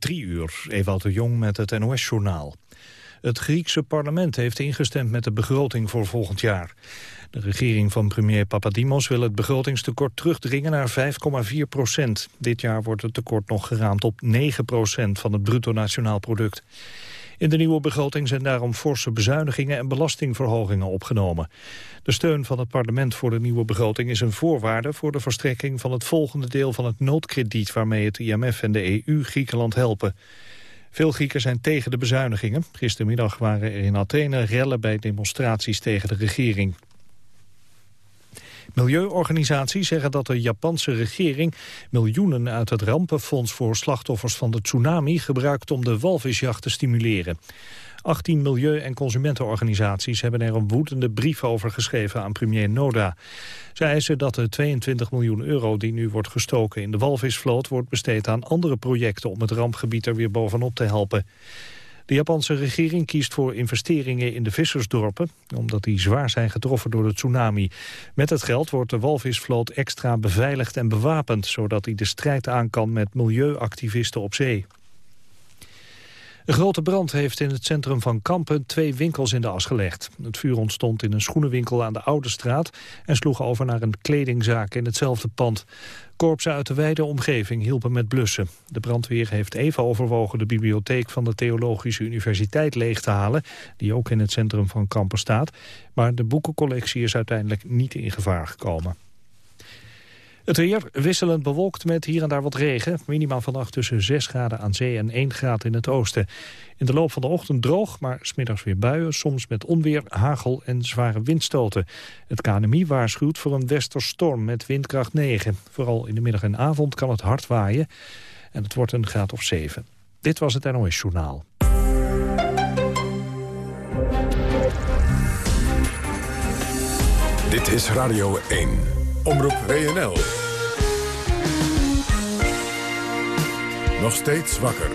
Drie uur, Ewout de Jong met het NOS-journaal. Het Griekse parlement heeft ingestemd met de begroting voor volgend jaar. De regering van premier Papadimos wil het begrotingstekort terugdringen naar 5,4 procent. Dit jaar wordt het tekort nog geraamd op 9 procent van het bruto nationaal product. In de nieuwe begroting zijn daarom forse bezuinigingen en belastingverhogingen opgenomen. De steun van het parlement voor de nieuwe begroting is een voorwaarde voor de verstrekking van het volgende deel van het noodkrediet waarmee het IMF en de EU Griekenland helpen. Veel Grieken zijn tegen de bezuinigingen. Gistermiddag waren er in Athene rellen bij demonstraties tegen de regering. Milieuorganisaties zeggen dat de Japanse regering miljoenen uit het rampenfonds voor slachtoffers van de tsunami gebruikt om de walvisjacht te stimuleren. 18 milieu- en consumentenorganisaties hebben er een woedende brief over geschreven aan premier Noda. Zij eisen dat de 22 miljoen euro die nu wordt gestoken in de walvisvloot wordt besteed aan andere projecten om het rampgebied er weer bovenop te helpen. De Japanse regering kiest voor investeringen in de vissersdorpen... omdat die zwaar zijn getroffen door de tsunami. Met het geld wordt de walvisvloot extra beveiligd en bewapend... zodat hij de strijd aan kan met milieuactivisten op zee. Een grote brand heeft in het centrum van Kampen twee winkels in de as gelegd. Het vuur ontstond in een schoenenwinkel aan de Oude Straat... en sloeg over naar een kledingzaak in hetzelfde pand. Korpsen uit de wijde omgeving hielpen met blussen. De brandweer heeft even overwogen de bibliotheek van de Theologische Universiteit leeg te halen... die ook in het centrum van Kampen staat. Maar de boekencollectie is uiteindelijk niet in gevaar gekomen. Het weer wisselend bewolkt met hier en daar wat regen. Minimaal vannacht tussen 6 graden aan zee en 1 graad in het oosten. In de loop van de ochtend droog, maar smiddags weer buien. Soms met onweer, hagel en zware windstoten. Het KNMI waarschuwt voor een westerstorm met windkracht 9. Vooral in de middag en avond kan het hard waaien. En het wordt een graad of 7. Dit was het NOS Journaal. Dit is Radio 1. Omroep WNL. Nog steeds wakker.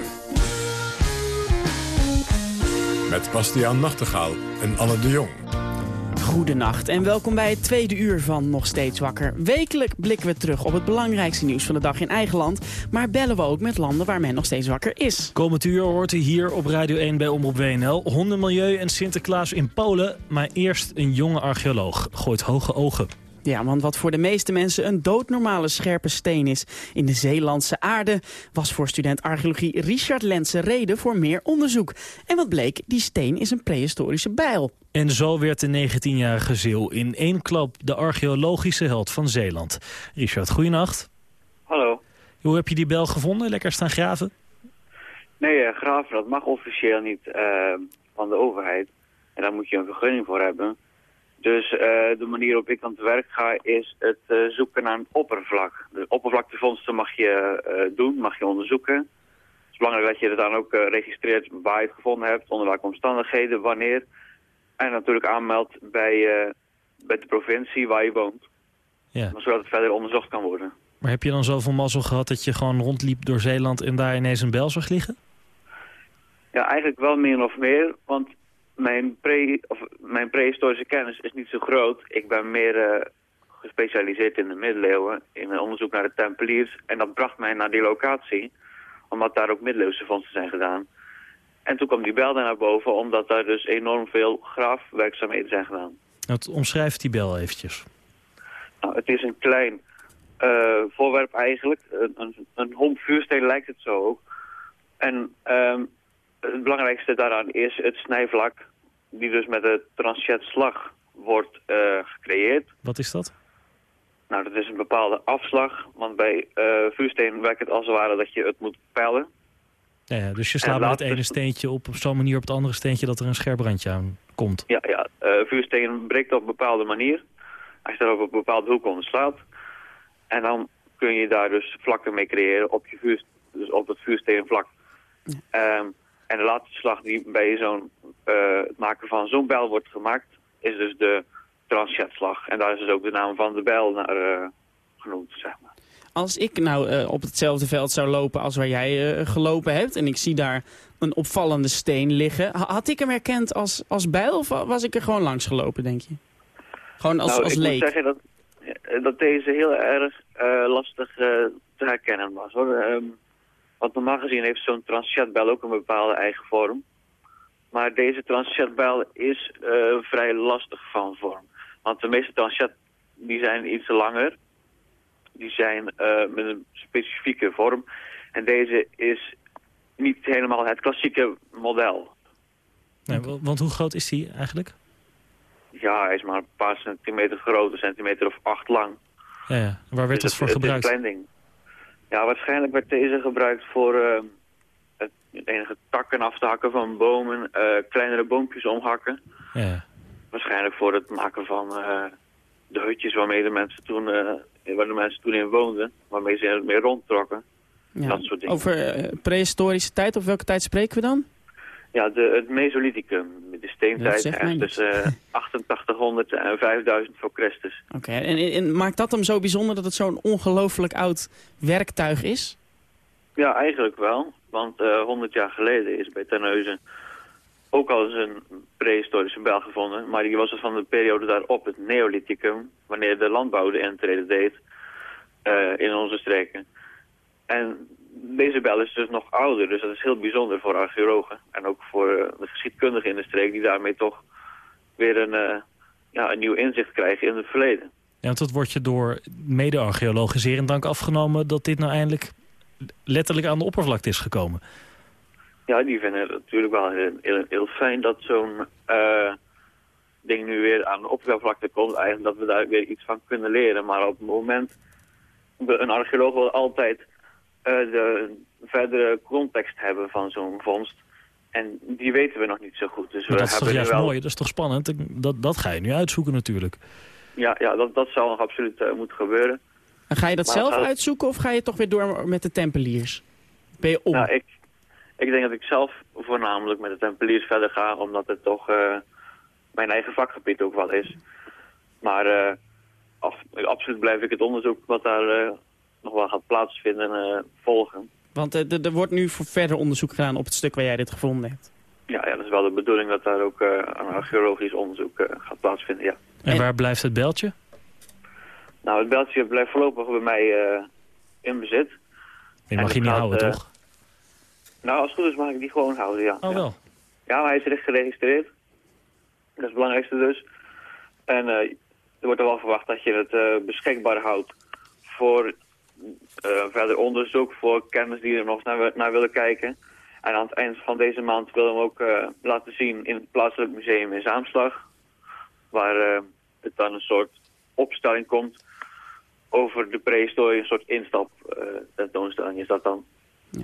Met Bastiaan Nachtegaal en Anne de Jong. Goedenacht en welkom bij het tweede uur van Nog Steeds Wakker. Wekelijk blikken we terug op het belangrijkste nieuws van de dag in eigen land. Maar bellen we ook met landen waar men nog steeds wakker is. Komend uur hoort u hier op Radio 1 bij Omroep WNL. Hondenmilieu en Sinterklaas in Polen. Maar eerst een jonge archeoloog gooit hoge ogen. Ja, want wat voor de meeste mensen een doodnormale scherpe steen is in de Zeelandse aarde... was voor student archeologie Richard Lense reden voor meer onderzoek. En wat bleek, die steen is een prehistorische bijl. En zo werd de 19-jarige Zeeuw in één klap de archeologische held van Zeeland. Richard, goeienacht. Hallo. Hoe heb je die bel gevonden? Lekker staan graven? Nee, uh, graven dat mag officieel niet uh, van de overheid. En daar moet je een vergunning voor hebben. Dus uh, de manier waarop ik aan het werk ga is het uh, zoeken naar een oppervlak. De oppervlaktevondsten mag je uh, doen, mag je onderzoeken. Het is belangrijk dat je het dan ook registreert waar je het gevonden hebt, onder welke omstandigheden, wanneer. En natuurlijk aanmeldt bij, bij de provincie waar je woont. Ja. Zodat het verder onderzocht kan worden. Maar heb je dan zoveel mazzel gehad dat je gewoon rondliep door Zeeland en daar ineens een bel zag liggen? Ja, eigenlijk wel meer of meer, want mijn, pre, of mijn prehistorische kennis is niet zo groot. Ik ben meer uh, gespecialiseerd in de middeleeuwen, in onderzoek naar de Tempeliers. En dat bracht mij naar die locatie, omdat daar ook middeleeuwse vondsten zijn gedaan. En toen kwam die bel daar naar boven, omdat daar dus enorm veel graafwerkzaamheden zijn gedaan. Wat omschrijft die bel eventjes? Nou, het is een klein uh, voorwerp eigenlijk. Een, een, een homp vuursteen lijkt het zo ook. En um, het belangrijkste daaraan is het snijvlak, die dus met de transjetslag wordt uh, gecreëerd. Wat is dat? Nou, dat is een bepaalde afslag, want bij uh, vuursteen werkt het als het ware dat je het moet pellen. Ja, ja dus je slaat met het ene steentje op op zo'n manier op het andere steentje dat er een scherp randje aan komt. Ja, ja uh, vuursteen breekt op een bepaalde manier. Als je daar op een bepaalde hoek onder slaat. En dan kun je daar dus vlakken mee creëren op, je vuur, dus op het vuursteenvlak. Ja. Um, en de laatste slag die bij zo'n uh, het maken van zo'n bijl wordt gemaakt, is dus de transjetslag. En daar is dus ook de naam van de bijl naar uh, genoemd, zeg maar. Als ik nou uh, op hetzelfde veld zou lopen als waar jij gelopen hebt... en ik zie daar een opvallende steen liggen... had ik hem herkend als, als bijl of was ik er gewoon langs gelopen, denk je? Gewoon als, nou, als ik leek? moet zeggen dat, dat deze heel erg lastig te herkennen was. Hoor. Um, Want normaal gezien heeft zo'n transjetbel ook een bepaalde eigen vorm. Maar deze transjetbel is uh, vrij lastig van vorm. Want de meeste transjet die zijn iets langer. Die zijn uh, met een specifieke vorm. En deze is niet helemaal het klassieke model. Nee, want hoe groot is die eigenlijk? Ja, hij is maar een paar centimeter groot, een centimeter of acht lang. Ja, ja. Waar werd dus dat voor gebruikt? Het is een klein ding. Ja, waarschijnlijk werd deze gebruikt voor uh, het enige takken af te hakken van bomen, uh, kleinere boompjes omhakken. Ja. Waarschijnlijk voor het maken van uh, de hutjes waarmee de mensen toen, waar de mensen toen in woonden, waarmee ze mee rondtrokken. Ja. Dat soort dingen. Over prehistorische tijd, of welke tijd spreken we dan? Ja, de, het Mesolithicum, de steentijd, echt tussen 8800 en 5000 voor Christus. Oké, en, en, maakt dat hem zo bijzonder dat het zo'n ongelooflijk oud werktuig is? Ja, eigenlijk wel. Want uh, 100 jaar geleden is bij Terneuzen ook al eens een prehistorische bel gevonden. Maar die was er van de periode daarop, het Neolithicum, wanneer de landbouw de intrede deed uh, in onze streken. En deze bel is dus nog ouder, dus dat is heel bijzonder voor archeologen. En ook voor uh, de geschiedkundigen in de streek die daarmee toch weer een, uh, ja, een nieuw inzicht krijgen in het verleden. Ja, want dat wordt je door mede-archeologen zeer in dank afgenomen dat dit nou eindelijk letterlijk aan de oppervlakte is gekomen. Ja, die vinden het natuurlijk wel heel, heel, heel fijn dat zo'n uh, ding nu weer aan de oppervlakte komt. Eigenlijk dat we daar weer iets van kunnen leren. Maar op het moment, een archeoloog wil altijd de verdere context hebben van zo'n vondst. En die weten we nog niet zo goed. Dus maar we dat is toch juist wel... mooi, dat is toch spannend? Dat, dat ga je nu uitzoeken natuurlijk. Ja, ja dat, dat zal nog absoluut uh, moeten gebeuren. En ga je dat maar zelf uitzoeken of ga je toch weer door met de tempeliers? Ben je om? Nou, ik, ik denk dat ik zelf voornamelijk met de tempeliers verder ga, omdat het toch uh, mijn eigen vakgebied ook wel is. Maar uh, af, absoluut blijf ik het onderzoek wat daar nog wel gaat plaatsvinden uh, volgen. Want uh, er wordt nu voor verder onderzoek gedaan op het stuk waar jij dit gevonden hebt. Ja, ja dat is wel de bedoeling dat daar ook uh, een archeologisch onderzoek gaat plaatsvinden, ja. En waar blijft het beltje? Nou, het beltje blijft voorlopig bij mij in bezit. Je mag je niet houden, toch? Nou, als het goed is mag ik die gewoon houden, ja. Oh, wel? Ja, maar hij is recht geregistreerd. Dat is het belangrijkste dus. En er wordt er wel verwacht dat je het beschikbaar houdt voor verder onderzoek voor kennis die er nog naar, naar, willen kijken. En aan het eind van deze maand willen we hem ook uh, laten zien in het plaatselijk museum in Zaamslag. Waar uh, het dan een soort opstelling komt over de prehistorie, een soort instap tentoonstelling is dat dan. Ja.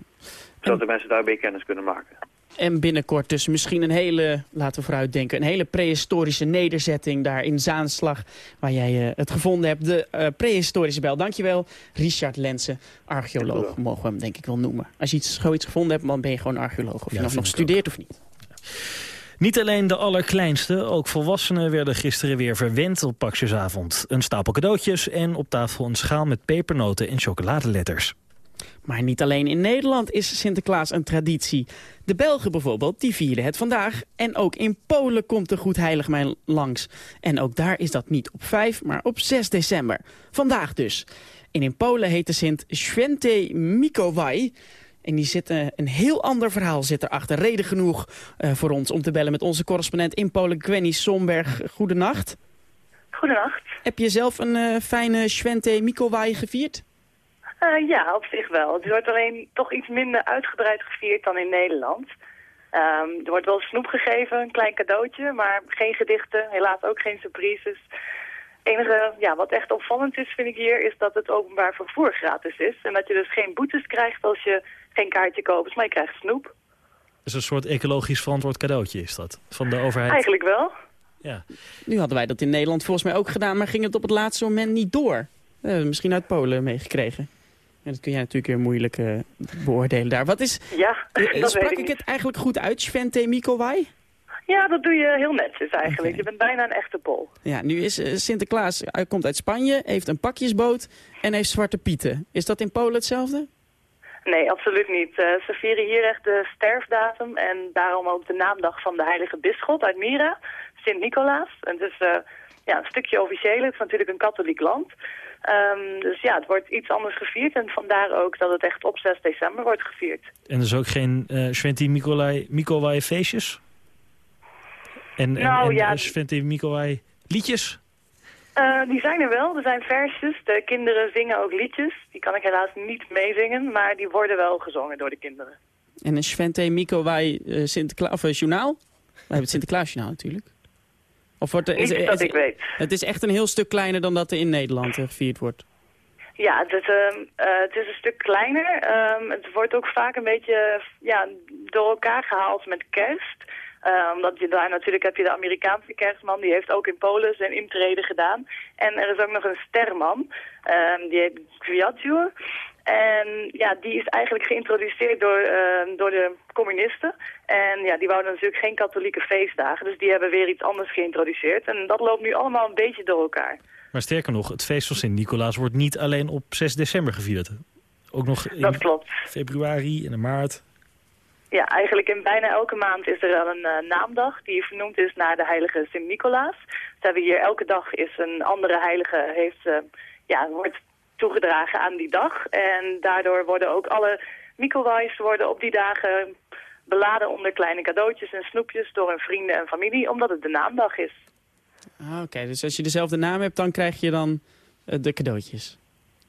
Zodat de mensen daarbij kennis kunnen maken. En binnenkort dus misschien een hele, laten we vooruit denken... een hele prehistorische nederzetting daar in Zaanslag... waar jij uh, het gevonden hebt, de uh, prehistorische bel. Dankjewel, Richard Lensen, archeoloog, mogen we hem denk ik wel noemen. Als je iets, zoiets gevonden hebt, dan ben je gewoon archeoloog. Of ja, je nog, nog studeert of niet. Niet alleen de allerkleinste, ook volwassenen werden gisteren weer verwend op Paksjesavond. Een stapel cadeautjes en op tafel een schaal met pepernoten en chocoladeletters. Maar niet alleen in Nederland is Sinterklaas een traditie. De Belgen bijvoorbeeld, die vieren het vandaag. En ook in Polen komt de Goed Heiligmijn langs. En ook daar is dat niet op 5, maar op 6 december. Vandaag dus. En in Polen heet de Sint Święty Mikołaj. En die zit, uh, een heel ander verhaal zit erachter. Reden genoeg uh, voor ons om te bellen met onze correspondent in Polen, Gwenny Somberg. Goedenacht. Goedenacht. Heb je zelf een uh, fijne Święty Mikołaj gevierd? Uh, ja, op zich wel. Het wordt alleen toch iets minder uitgebreid gevierd dan in Nederland. Um, er wordt wel snoep gegeven, een klein cadeautje, maar geen gedichten, helaas ook geen surprises. Het enige ja, wat echt opvallend is, vind ik hier, is dat het openbaar vervoer gratis is. En dat je dus geen boetes krijgt als je geen kaartje koopt, maar je krijgt snoep. Dus een soort ecologisch verantwoord cadeautje is dat, van de overheid? Eigenlijk wel. Ja. Nu hadden wij dat in Nederland volgens mij ook gedaan, maar ging het op het laatste moment niet door. Uh, misschien uit Polen meegekregen. En dat kun jij natuurlijk weer moeilijk uh, beoordelen daar. Wat is, ja, uh, sprak ik, ik het eigenlijk goed uit, Svente Mikowai? Ja, dat doe je heel netjes eigenlijk. Okay. Je bent bijna een echte pol. Ja, nu is uh, Sinterklaas, hij komt uit Spanje, heeft een pakjesboot en heeft zwarte pieten. Is dat in Polen hetzelfde? Nee, absoluut niet. ze vieren hier echt de sterfdatum en daarom ook de naamdag van de heilige bisschop uit Mira, Sint-Nicolaas. En dus ja, een stukje officieel, het is natuurlijk een katholiek land. Ehm, dus ja, het wordt iets anders gevierd en vandaar ook dat het echt op 6 december wordt gevierd. En er is ook geen uh, Sventi Mikolai, Mikolai feestjes? En, nou, en, ja. en Sventi Mikolai liedjes? Uh, die zijn er wel. Er zijn versjes. De kinderen zingen ook liedjes. Die kan ik helaas niet meezingen, maar die worden wel gezongen door de kinderen. En een Svente Mikolai uh, Sinterklaas, of uh, journaal? We hebben het Sinterklaasjournaal natuurlijk. Of wordt er, is, is, dat ik weet. Het is echt een heel stuk kleiner dan dat er in Nederland gevierd wordt. Ja, het, uh, het is een stuk kleiner. Um, het wordt ook vaak een beetje ja, door elkaar gehaald met kerst. Uh, omdat je daar natuurlijk heb je de Amerikaanse kerstman, die heeft ook in Polen zijn intrede gedaan. En er is ook nog een sterman, uh, die heet Kwiatjur. En ja, die is eigenlijk geïntroduceerd door, uh, door de communisten. En ja, die wouden natuurlijk geen katholieke feestdagen, dus die hebben weer iets anders geïntroduceerd. En dat loopt nu allemaal een beetje door elkaar. Maar sterker nog, het feest van Sint-Nicolaas wordt niet alleen op 6 december gevierd. Ook nog in dat klopt. februari en in maart. Ja, eigenlijk in bijna elke maand is er wel een uh, naamdag die vernoemd is naar de heilige Sint-Nicolaas. Dus hebben hier elke dag is een andere heilige, heeft, uh, ja, wordt toegedragen aan die dag. En daardoor worden ook alle Nicolais worden op die dagen beladen onder kleine cadeautjes en snoepjes door hun vrienden en familie, omdat het de naamdag is. Ah, Oké, okay. dus als je dezelfde naam hebt, dan krijg je dan uh, de cadeautjes.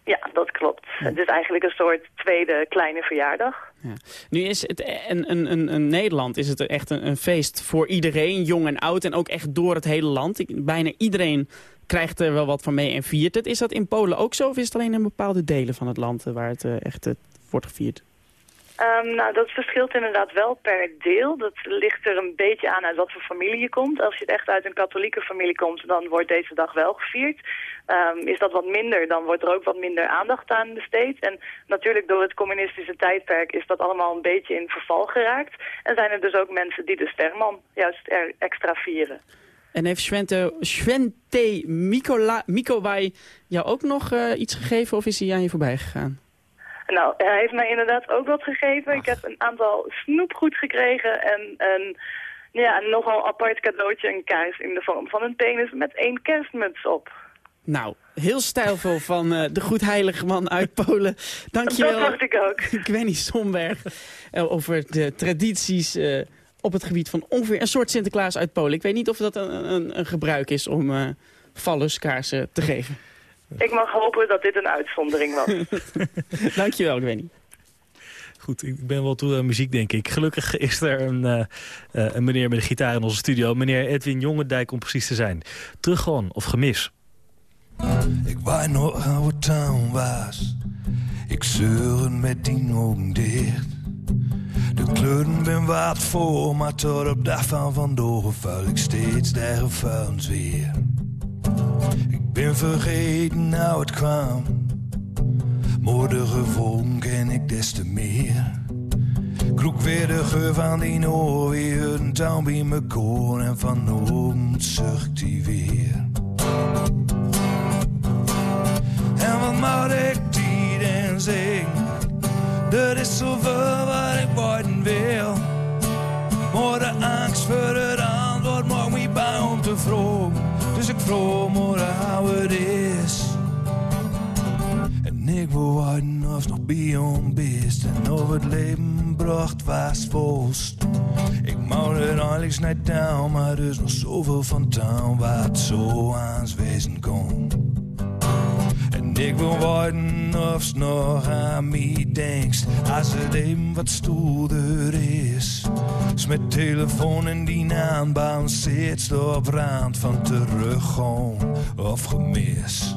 Ja, dat klopt. Ja. Het is eigenlijk een soort tweede kleine verjaardag. Ja. Nu is het een, een, een, Nederland is het echt een, een, feest voor iedereen, jong en oud. En ook echt door het hele land. Ik, bijna iedereen krijgt er wel wat van mee en viert het. Is dat in Polen ook zo of is het alleen in bepaalde delen van het land waar het uh, echt uh, wordt gevierd? Um, nou, dat verschilt inderdaad wel per deel. Dat ligt er een beetje aan uit wat voor familie je komt. Als je echt uit een katholieke familie komt, dan wordt deze dag wel gevierd. Um, is dat wat minder, dan wordt er ook wat minder aandacht aan besteed. En natuurlijk door het communistische tijdperk is dat allemaal een beetje in verval geraakt. En zijn er dus ook mensen die de sterman juist er extra vieren. En heeft Svente, Svente Mikolai jou ook nog uh, iets gegeven of is hij aan je voorbij gegaan? Nou, hij heeft mij inderdaad ook wat gegeven. Ach. Ik heb een aantal snoepgoed gekregen en een, ja, een nogal apart cadeautje, een kaars in de vorm van een penis met één kerstmuts op. Nou, heel stijlvol van uh, de goedheilige man uit Polen. Dankjewel. Dat dacht ik ook. Gwenny Somberg uh, over de tradities op het gebied van ongeveer een soort Sinterklaas uit Polen. Ik weet niet of dat een, een, een gebruik is om uh, valluskaarsen te geven. Ik mag hopen dat dit een uitzondering was. Dankjewel, Gwenny. Goed, ik ben wel toe aan muziek, denk ik. Gelukkig is er een, uh, uh, een meneer met een gitaar in onze studio. Meneer Edwin Jongendijk, om precies te zijn. Terug gewoon, of gemis. Ik weet nog het town was. Ik zeuren met die ogen dicht. De kleuren ben wat voor, maar tot op dag van vandoor vuil ik steeds de vuilens weer. Ik ben vergeten hoe het kwam. Maar de ken ik des te meer. Kroek weer de geur van die oor, weer een touw bij me koor. En van ogen zucht die weer. En wat moet ik die en zing? Er is zoveel wat ik worden wil. Maar de angst voor het antwoord mag me bij om te vroeg. Dus ik vroeg maar hoe het is. En ik wil worden of nog bij onbest. En of het leven bracht was volst. Ik moet het eigenlijk net down, maar er is nog zoveel van town wat zo aans wezen kon. En ik wil worden of's nog aan mij denkst. Als het even wat stoerder is. Met telefoon en die aanbaan zit op rand van teruggaan of gemis.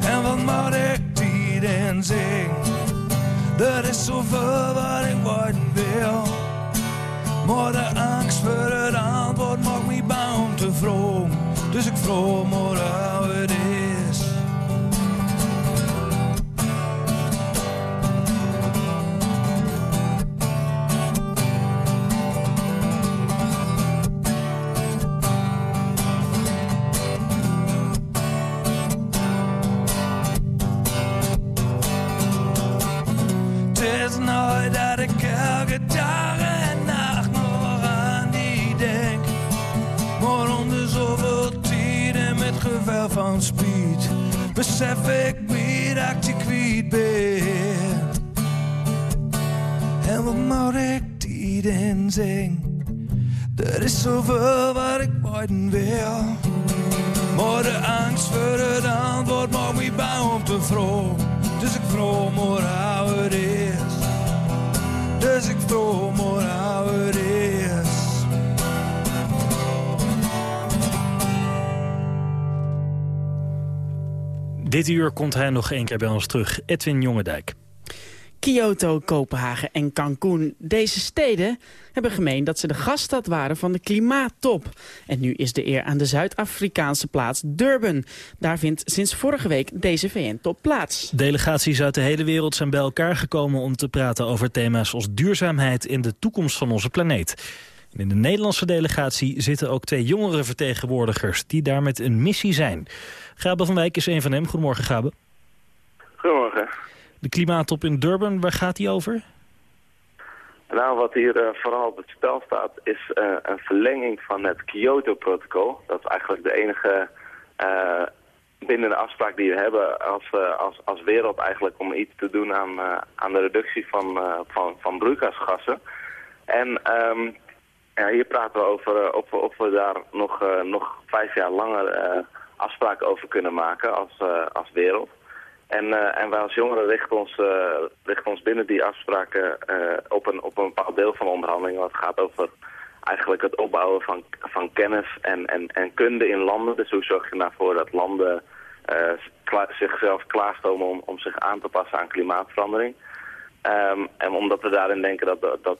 En wat moet ik die dan zing? Er is zoveel wat ik worden wil. Maar de angst voor het antwoord maakt me bang te vroom. Dus ik vroeg maar hoe het is. Ik wie dat je kwijt bent. En wat moet ik die dan zingen? Er is zoveel wat ik worden wil. Maar de angst voor het antwoord maakt me bang om te vroeg. Dus ik vroeg maar hoe het is. Dus ik vroeg maar hoe het is. Dit uur komt hij nog één keer bij ons terug. Edwin Jongendijk. Kyoto, Kopenhagen en Cancun. Deze steden hebben gemeen dat ze de gaststad waren van de klimaattop. En nu is de eer aan de Zuid-Afrikaanse plaats Durban. Daar vindt sinds vorige week deze VN-top plaats. Delegaties uit de hele wereld zijn bij elkaar gekomen om te praten over thema's als duurzaamheid en de toekomst van onze planeet. En in de Nederlandse delegatie zitten ook twee jongere vertegenwoordigers die daar met een missie zijn. Gabe van Wijk is een van hem. Goedemorgen Gabe. Goedemorgen. De klimaattop in Durban, waar gaat die over? Nou, wat hier uh, vooral op het spel staat is uh, een verlenging van het Kyoto-protocol. Dat is eigenlijk de enige uh, bindende afspraak die we hebben als, als, als wereld eigenlijk om iets te doen aan, aan de reductie van, van, van broeikasgassen. En um, ja, hier praten we over of, we, of we daar nog, nog vijf jaar langer afspraken over kunnen maken als, als wereld. En, uh, en wij als jongeren richten ons, uh, richten ons binnen die afspraken op, een, op een bepaald deel van de onderhandelingen. Wat gaat over eigenlijk het opbouwen van, van kennis en, en, en kunde in landen. Dus hoe zorg je ervoor dat landen zichzelf klaarstomen om, om zich aan te passen aan klimaatverandering. Um, en omdat we daarin denken dat, dat,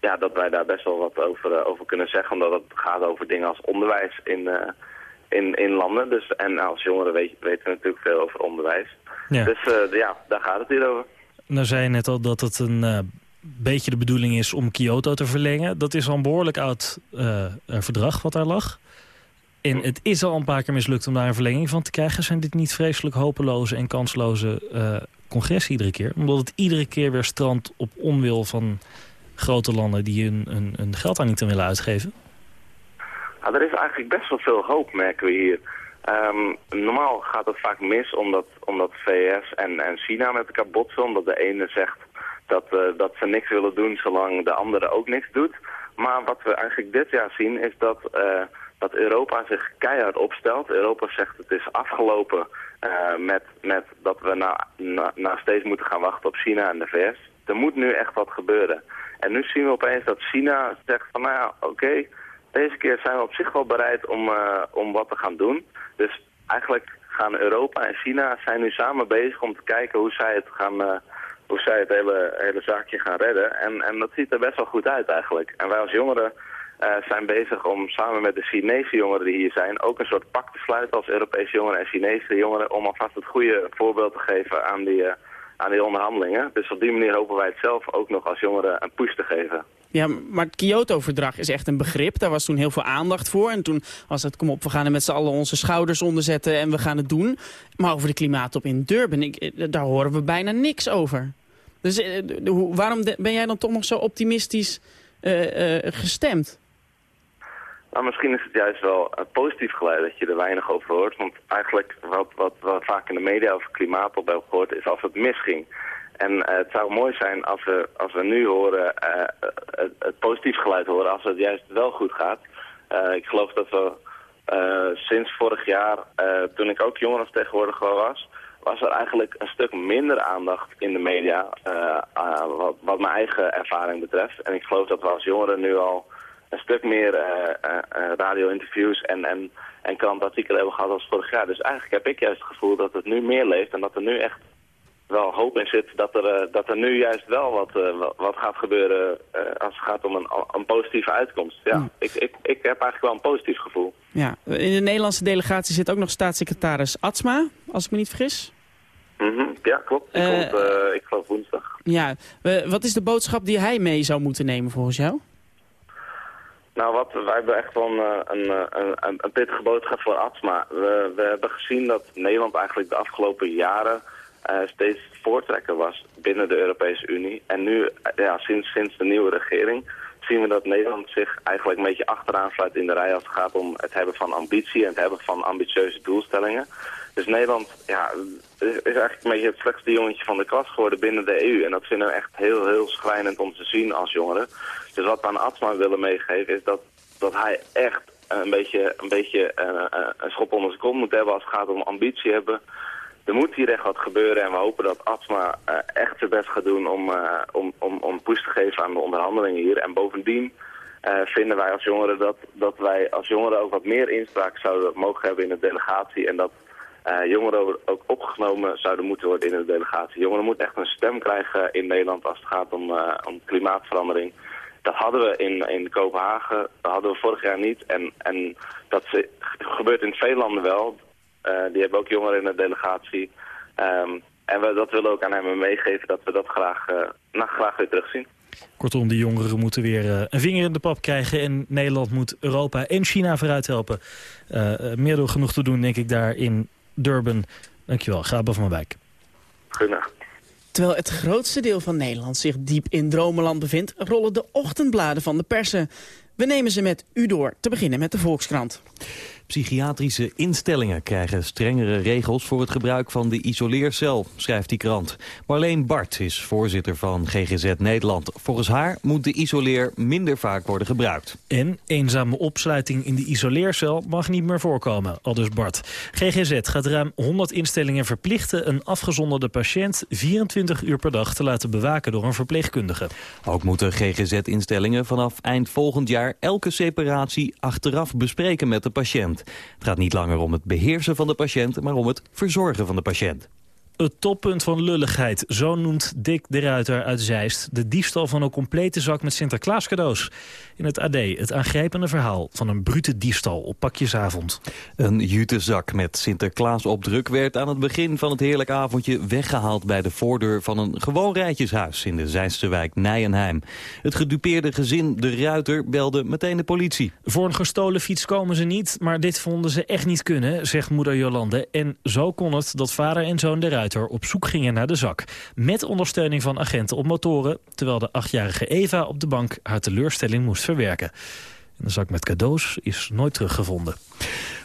ja, dat wij daar best wel wat over, over kunnen zeggen. Omdat het gaat over dingen als onderwijs in in, in landen. Dus, en als jongeren weet, weten we natuurlijk veel over onderwijs. Ja. Dus uh, ja, daar gaat het hier over. Nou zei je net al dat het een uh, beetje de bedoeling is om Kyoto te verlengen. Dat is al een behoorlijk oud uh, verdrag wat daar lag. En het is al een paar keer mislukt om daar een verlenging van te krijgen. Zijn dit niet vreselijk hopeloze en kansloze congressen iedere keer? Omdat het iedere keer weer strandt op onwil van grote landen die hun, hun, hun geld aan niet willen uitgeven? Nou, er is eigenlijk best wel veel hoop, merken we hier. Um, normaal gaat het vaak mis omdat, omdat VS en, en China met elkaar botsen. Omdat de ene zegt dat, uh, dat ze niks willen doen zolang de andere ook niks doet. Maar wat we eigenlijk dit jaar zien is dat, uh, dat Europa zich keihard opstelt. Europa zegt het is afgelopen uh, met, met dat we na, na, na steeds moeten gaan wachten op China en de VS. Er moet nu echt wat gebeuren. En nu zien we opeens dat China zegt van nou ja, oké... deze keer zijn we op zich wel bereid om, uh, om wat te gaan doen. Dus eigenlijk gaan Europa en China zijn nu samen bezig om te kijken hoe zij het gaan... Uh, hoe zij het hele, hele zaakje gaan redden. En, en dat ziet er best wel goed uit eigenlijk. En wij als jongeren uh, zijn bezig om samen met de Chinese jongeren die hier zijn... ook een soort pak te sluiten als Europese jongeren en Chinese jongeren... om alvast het goede voorbeeld te geven aan die, aan die onderhandelingen. Dus op die manier hopen wij het zelf ook nog als jongeren een push te geven. Ja, maar het Kyoto-verdrag is echt een begrip. Daar was toen heel veel aandacht voor. En toen was het, kom op, we gaan er met z'n allen onze schouders onder zetten en we gaan het doen. Maar over de klimaattop in Durban, ik, eh, daar horen we bijna niks over. Dus eh, waarom ben jij dan toch nog zo optimistisch uh, gestemd? Nou, misschien is het juist wel uh, positief geluid dat je er weinig over hoort. Want eigenlijk wat, wat, wat vaak in de media over klimaattop hebben gehoord is als het misging. En uh, het zou mooi zijn als we, als we nu horen, uh, het, positief geluid horen, als het juist wel goed gaat. Ik geloof dat we sinds vorig jaar, toen ik ook jongerenvertegenwoordiger was, was er eigenlijk een stuk minder aandacht in de media, wat, wat, mijn eigen ervaring betreft. En ik geloof dat we als jongeren nu al een stuk meer radio-interviews en, en, en krantartikelen hebben gehad als vorig jaar. Dus eigenlijk heb ik juist het gevoel dat het nu meer leeft en dat er nu echt wel hoop in zit dat er, dat er nu juist wel wat, wat gaat gebeuren als het gaat om een, een positieve uitkomst. Ja, mm. ik, ik, ik heb eigenlijk wel een positief gevoel. Ja, in de Nederlandse delegatie zit ook nog staatssecretaris Atsma, als ik me niet vergis. Mm -hmm. Ja, klopt. Die komt, ik geloof woensdag. Ja, wat is de boodschap die hij mee zou moeten nemen volgens jou? Nou, wat, wij hebben echt wel een, een, een, een pittige boodschap voor Atsma. We, we hebben gezien dat Nederland eigenlijk de afgelopen jaren uh, steeds voortrekker was binnen de Europese Unie. En nu, ja, sinds, sinds de nieuwe regering, zien we dat Nederland zich eigenlijk een beetje achteraan sluit in de rij als het gaat om het hebben van ambitie en het hebben van ambitieuze doelstellingen. Dus Nederland ja, is eigenlijk een beetje het slechtste jongetje van de klas geworden binnen de EU. En dat vinden we echt heel, heel schrijnend om te zien als jongeren. Dus wat we aan Atsma willen meegeven is dat, dat hij echt een beetje, een, beetje uh, een schop onder zijn kont moet hebben als het gaat om ambitie hebben. Er moet hier echt wat gebeuren en we hopen dat Atsma uh, echt zijn best gaat doen om, uh, om, om, om te geven aan de onderhandelingen hier. En bovendien vinden wij als jongeren dat, dat wij als jongeren ook wat meer inspraak zouden mogen hebben in de delegatie. En dat jongeren ook opgenomen zouden moeten worden in de delegatie. Jongeren moeten echt een stem krijgen in Nederland als het gaat om, om klimaatverandering. Dat hadden we in, in Kopenhagen, dat hadden we vorig jaar niet. En, en dat gebeurt in veel landen wel. Uh, die hebben ook jongeren in de delegatie. Um, en we, dat willen ook aan hem meegeven dat we dat graag, nou, graag weer terugzien. Kortom, de jongeren moeten weer een vinger in de pap krijgen... en Nederland moet Europa en China vooruit helpen. meer door genoeg te doen, denk ik, daar in Durban. Dankjewel, Gabe van Wijk. Goedendag. Terwijl het grootste deel van Nederland zich diep in dromenland bevindt... rollen de ochtendbladen van de persen. We nemen ze met u door, te beginnen met de Volkskrant. Psychiatrische instellingen krijgen strengere regels voor het gebruik van de isoleercel, schrijft die krant. Marleen Bart is voorzitter van GGZ Nederland. Volgens haar moet de isoleer minder vaak worden gebruikt. En eenzame opsluiting in de isoleercel mag niet meer voorkomen, aldus Bart. GGZ gaat ruim 100 instellingen verplichten een afgezonderde patiënt 24 uur per dag te laten bewaken door een verpleegkundige. Ook moeten GGZ-instellingen vanaf eind volgend jaar elke separatie achteraf bespreken met de patiënt. Het gaat niet langer om het beheersen van de patiënt, maar om het verzorgen van de patiënt. Het toppunt van lulligheid, zo noemt Dick de Ruiter uit Zeist... de diefstal van een complete zak met Sinterklaas cadeaus. In het AD het aangrijpende verhaal van een brute diefstal op pakjesavond. Een jutezak met Sinterklaas opdruk werd aan het begin van het heerlijk avondje... weggehaald bij de voordeur van een gewoon rijtjeshuis in de Zeistse wijk Nijenheim. Het gedupeerde gezin de Ruiter belde meteen de politie. Voor een gestolen fiets komen ze niet, maar dit vonden ze echt niet kunnen, zegt moeder Jolande. En zo kon het dat vader en zoon de Ruiter op zoek gingen naar de zak. Met ondersteuning van agenten op motoren... terwijl de achtjarige Eva op de bank haar teleurstelling moest verwerken. En de zak met cadeaus is nooit teruggevonden.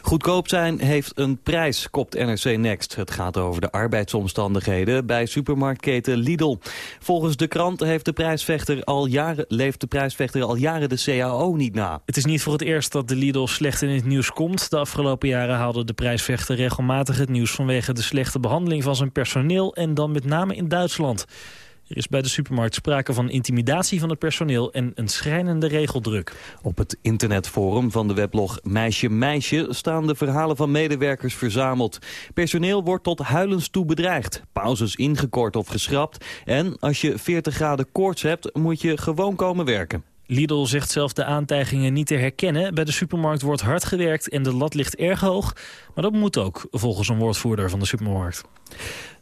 Goedkoop zijn heeft een prijs, kopt NRC Next. Het gaat over de arbeidsomstandigheden bij supermarktketen Lidl. Volgens de krant heeft de prijsvechter al jaren, leeft de prijsvechter al jaren de CAO niet na. Het is niet voor het eerst dat de Lidl slecht in het nieuws komt. De afgelopen jaren haalde de prijsvechter regelmatig het nieuws... vanwege de slechte behandeling van zijn personeel en dan met name in Duitsland. Er is bij de supermarkt sprake van intimidatie van het personeel en een schrijnende regeldruk. Op het internetforum van de weblog Meisje Meisje staan de verhalen van medewerkers verzameld. Personeel wordt tot huilens toe bedreigd, pauzes ingekort of geschrapt en als je 40 graden koorts hebt moet je gewoon komen werken. Lidl zegt zelf de aantijgingen niet te herkennen. Bij de supermarkt wordt hard gewerkt en de lat ligt erg hoog. Maar dat moet ook, volgens een woordvoerder van de supermarkt.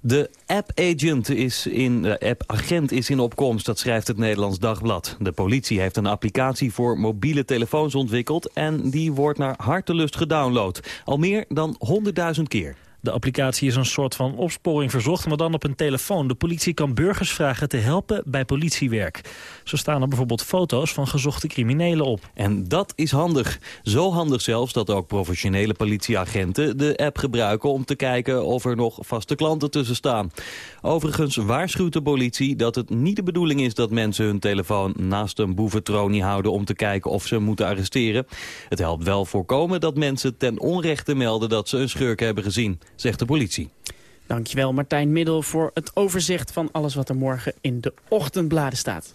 De app-agent is in de app-agent is in opkomst, dat schrijft het Nederlands Dagblad. De politie heeft een applicatie voor mobiele telefoons ontwikkeld... en die wordt naar hartelust gedownload. Al meer dan 100.000 keer. De applicatie is een soort van opsporing verzocht, maar dan op een telefoon. De politie kan burgers vragen te helpen bij politiewerk. Zo staan er bijvoorbeeld foto's van gezochte criminelen op. En dat is handig. Zo handig zelfs dat ook professionele politieagenten de app gebruiken... om te kijken of er nog vaste klanten tussen staan. Overigens waarschuwt de politie dat het niet de bedoeling is... dat mensen hun telefoon naast een boeventronie houden... om te kijken of ze moeten arresteren. Het helpt wel voorkomen dat mensen ten onrechte melden... dat ze een schurk hebben gezien zegt de politie. Dankjewel Martijn Middel voor het overzicht van alles wat er morgen in de ochtendbladen staat.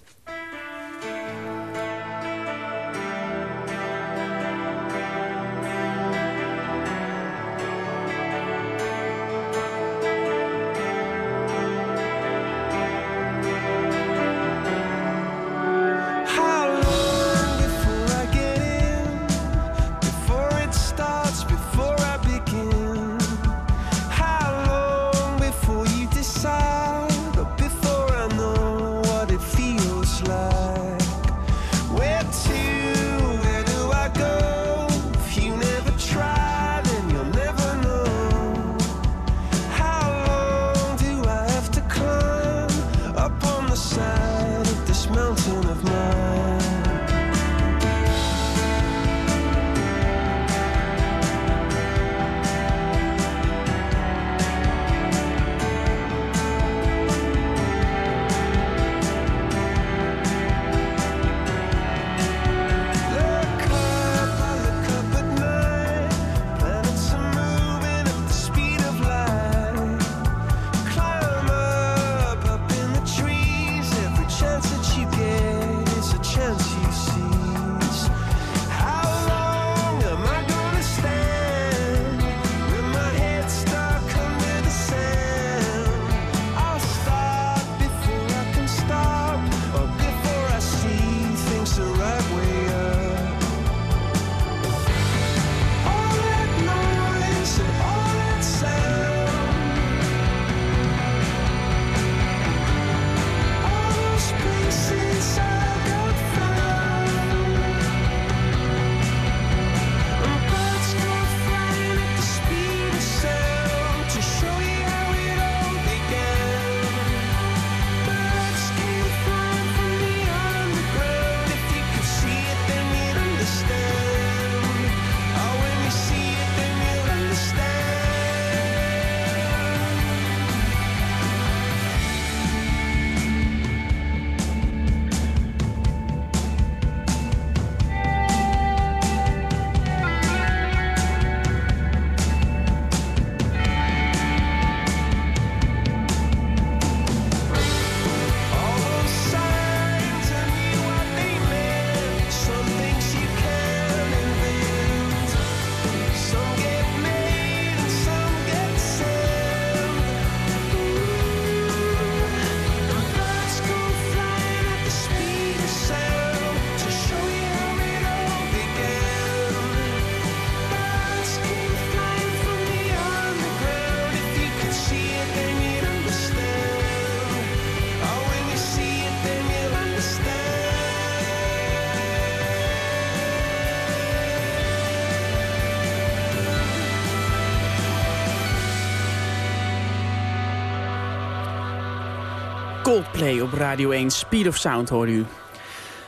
Coldplay op Radio 1. Speed of Sound hoor u.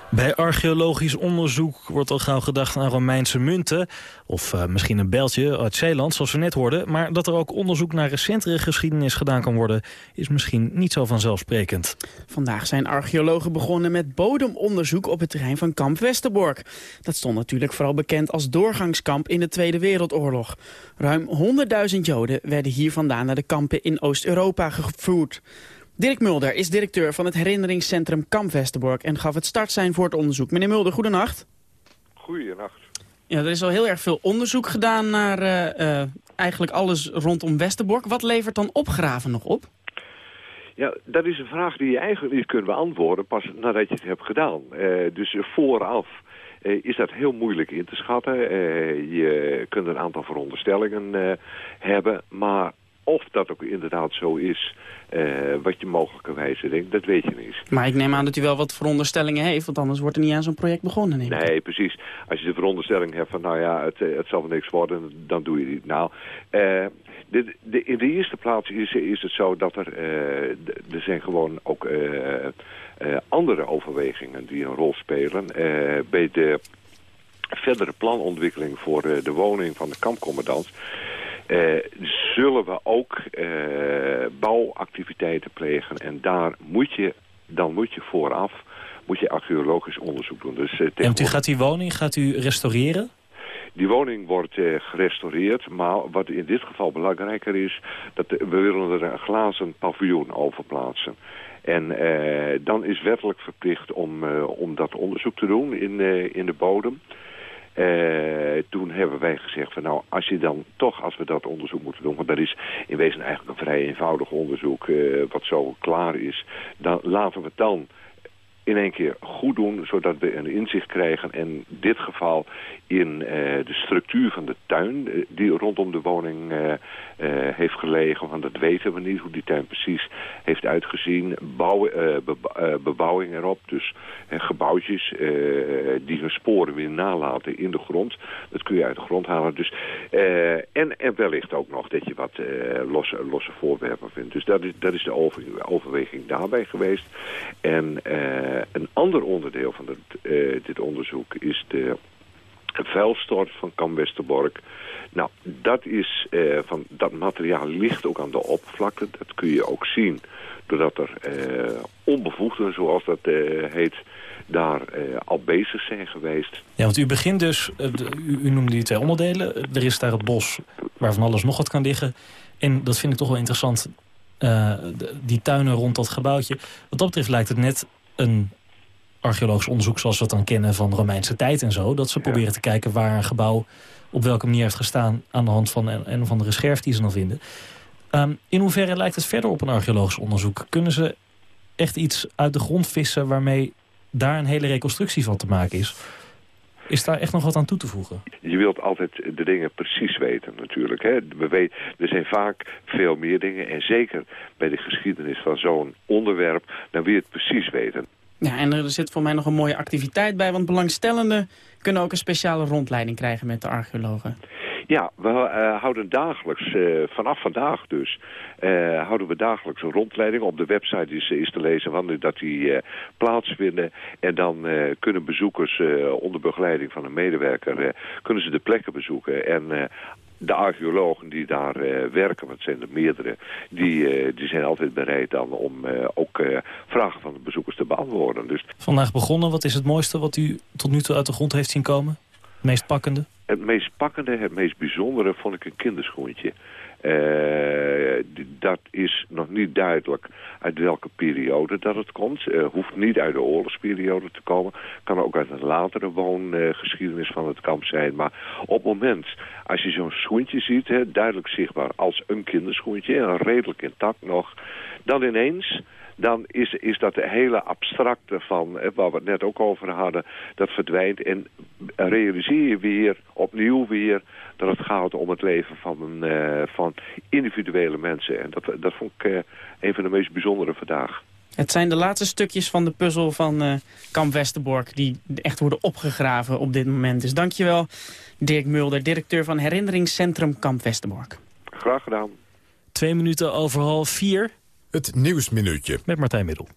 Bij archeologisch onderzoek wordt al gauw gedacht aan Romeinse munten... of uh, misschien een beltje uit Zeeland, zoals we net hoorden. Maar dat er ook onderzoek naar recentere geschiedenis gedaan kan worden... is misschien niet zo vanzelfsprekend. Vandaag zijn archeologen begonnen met bodemonderzoek... op het terrein van kamp Westerbork. Dat stond natuurlijk vooral bekend als doorgangskamp in de Tweede Wereldoorlog. Ruim 100.000 Joden werden hier vandaan naar de kampen in Oost-Europa gevoerd. Dirk Mulder is directeur van het herinneringscentrum Kamp Westerbork... en gaf het startsein voor het onderzoek. Meneer Mulder, goedenacht. Goedenacht. Ja, er is al heel erg veel onderzoek gedaan naar uh, uh, eigenlijk alles rondom Westerbork. Wat levert dan opgraven nog op? Ja, dat is een vraag die je eigenlijk niet kunt beantwoorden pas nadat je het hebt gedaan. Uh, dus vooraf is dat heel moeilijk in te schatten. je kunt een aantal veronderstellingen hebben, maar of dat ook inderdaad zo is, uh, wat je mogelijkerwijze denkt, dat weet je niet. Maar ik neem aan dat u wel wat veronderstellingen heeft, want anders wordt er niet aan zo'n project begonnen. Neem nee, precies. Als je de veronderstelling hebt van, nou ja, het, het zal niks worden, dan doe je het. Nou, uh, de, de, in de eerste plaats is, is het zo dat er, uh, er zijn gewoon ook andere overwegingen die een rol spelen. bij de verdere planontwikkeling voor de woning van de kampcommandant zullen we ook uh, bouwactiviteiten plegen. En daar moet je, dan moet je vooraf moet je archeologisch onderzoek doen. Dus, uh, en u gaat die woning gaat u restaureren? Die woning wordt gerestaureerd, maar wat in dit geval belangrijker is... dat we willen er een glazen paviljoen over plaatsen. En dan is wettelijk verplicht om, om dat onderzoek te doen in, in de bodem. Uh, toen hebben wij gezegd van nou, als je dan toch, als we dat onderzoek moeten doen, want dat is in wezen eigenlijk een vrij eenvoudig onderzoek uh, wat zo klaar is, dan laten we het dan in één keer goed doen, zodat we een inzicht krijgen. in dit geval in uh, de structuur van de tuin uh, die rondom de woning uh, heeft gelegen. Want dat weten we niet, hoe die tuin precies heeft uitgezien. Bouw, be, bebouwing erop, dus gebouwtjes die hun sporen weer nalaten in de grond. Dat kun je uit de grond halen. Dus, en, en wellicht ook nog dat je wat losse, losse voorwerpen vindt. Dus dat is, dat is de over, overweging daarbij geweest. En een ander onderdeel van dit, uh, dit onderzoek is de vuilstort van Kam Westerbork. Nou, dat, is, uh, van, dat materiaal ligt ook aan de oppervlakte. Dat kun je ook zien doordat er onbevoegden, zoals dat heet, daar al bezig zijn geweest. Ja, want u begint dus, u, noemde die twee onderdelen. Er is daar het bos waar van alles nog wat kan liggen. En dat vind ik toch wel interessant, die tuinen rond dat gebouwtje. Wat dat betreft lijkt het net een archeologisch onderzoek zoals we het dan kennen van Romeinse tijd en zo. Dat ze proberen te kijken waar een gebouw op welke manier heeft gestaan aan de hand van een, een of andere scherf die ze dan vinden. Um, in hoeverre lijkt het verder op een archeologisch onderzoek? Kunnen ze echt iets uit de grond vissen waarmee daar een hele reconstructie van te maken is? Is daar echt nog wat aan toe te voegen? Je wilt altijd de dingen precies weten natuurlijk. Hè? We weten, er zijn vaak veel meer dingen. En zeker bij de geschiedenis van zo'n onderwerp, dan wil je het precies weten. Ja, en er zit voor mij nog een mooie activiteit bij, want belangstellenden kunnen ook een speciale rondleiding krijgen met de archeologen. Ja, we uh, houden dagelijks, uh, vanaf vandaag dus, uh, houden we dagelijks een rondleiding. Op de website is, is te lezen wanneer dat die plaatsvinden. En dan kunnen bezoekers onder begeleiding van een medewerker, kunnen ze de plekken bezoeken. En de archeologen die daar werken, want het zijn er meerdere, die, die zijn altijd bereid dan om ook vragen van de bezoekers te beantwoorden. Dus... Vandaag begonnen, wat is het mooiste wat u tot nu toe uit de grond heeft zien komen? Meest pakkende? Het meest pakkende, het meest bijzondere vond ik een kinderschoentje. Uh, dat is nog niet duidelijk uit welke periode dat het komt. Uh, hoeft niet uit de oorlogsperiode te komen. Kan ook uit een latere woongeschiedenis van het kamp zijn. Maar op het moment, als je zo'n schoentje ziet, hè, duidelijk zichtbaar als een kinderschoentje... en redelijk intact nog, dan ineens dan is, is dat de hele abstracte van, waar we het net ook over hadden, dat verdwijnt. En realiseer je weer, opnieuw weer, dat het gaat om het leven van, uh, van individuele mensen. En dat, dat vond ik uh, een van de meest bijzondere vandaag. Het zijn de laatste stukjes van de puzzel van uh, Kamp Westerbork... die echt worden opgegraven op dit moment. Dus dankjewel, Dirk Mulder, directeur van herinneringscentrum Kamp Westerbork. Graag gedaan. Twee minuten over half vier. Het Nieuwsminuutje. Met Martijn Middel.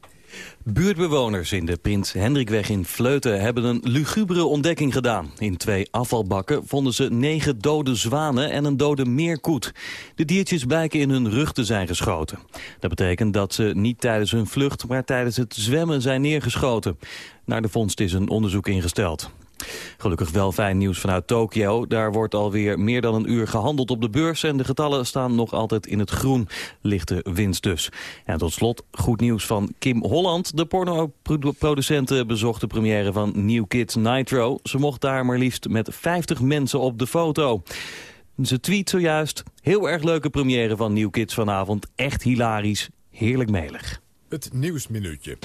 Buurtbewoners in de Prins Hendrikweg in Vleuten hebben een lugubere ontdekking gedaan. In twee afvalbakken vonden ze negen dode zwanen en een dode meerkoet. De diertjes blijken in hun rug te zijn geschoten. Dat betekent dat ze niet tijdens hun vlucht, maar tijdens het zwemmen zijn neergeschoten. Naar de vondst is een onderzoek ingesteld. Gelukkig wel fijn nieuws vanuit Tokio. Daar wordt alweer meer dan een uur gehandeld op de beurs... en de getallen staan nog altijd in het groen. Lichte winst dus. En tot slot goed nieuws van Kim Holland. De pornoproducenten bezocht de première van New Kids Nitro. Ze mocht daar maar liefst met 50 mensen op de foto. Ze tweet zojuist. Heel erg leuke première van New Kids vanavond. Echt hilarisch. Heerlijk melig. Het Nieuwsminuutje.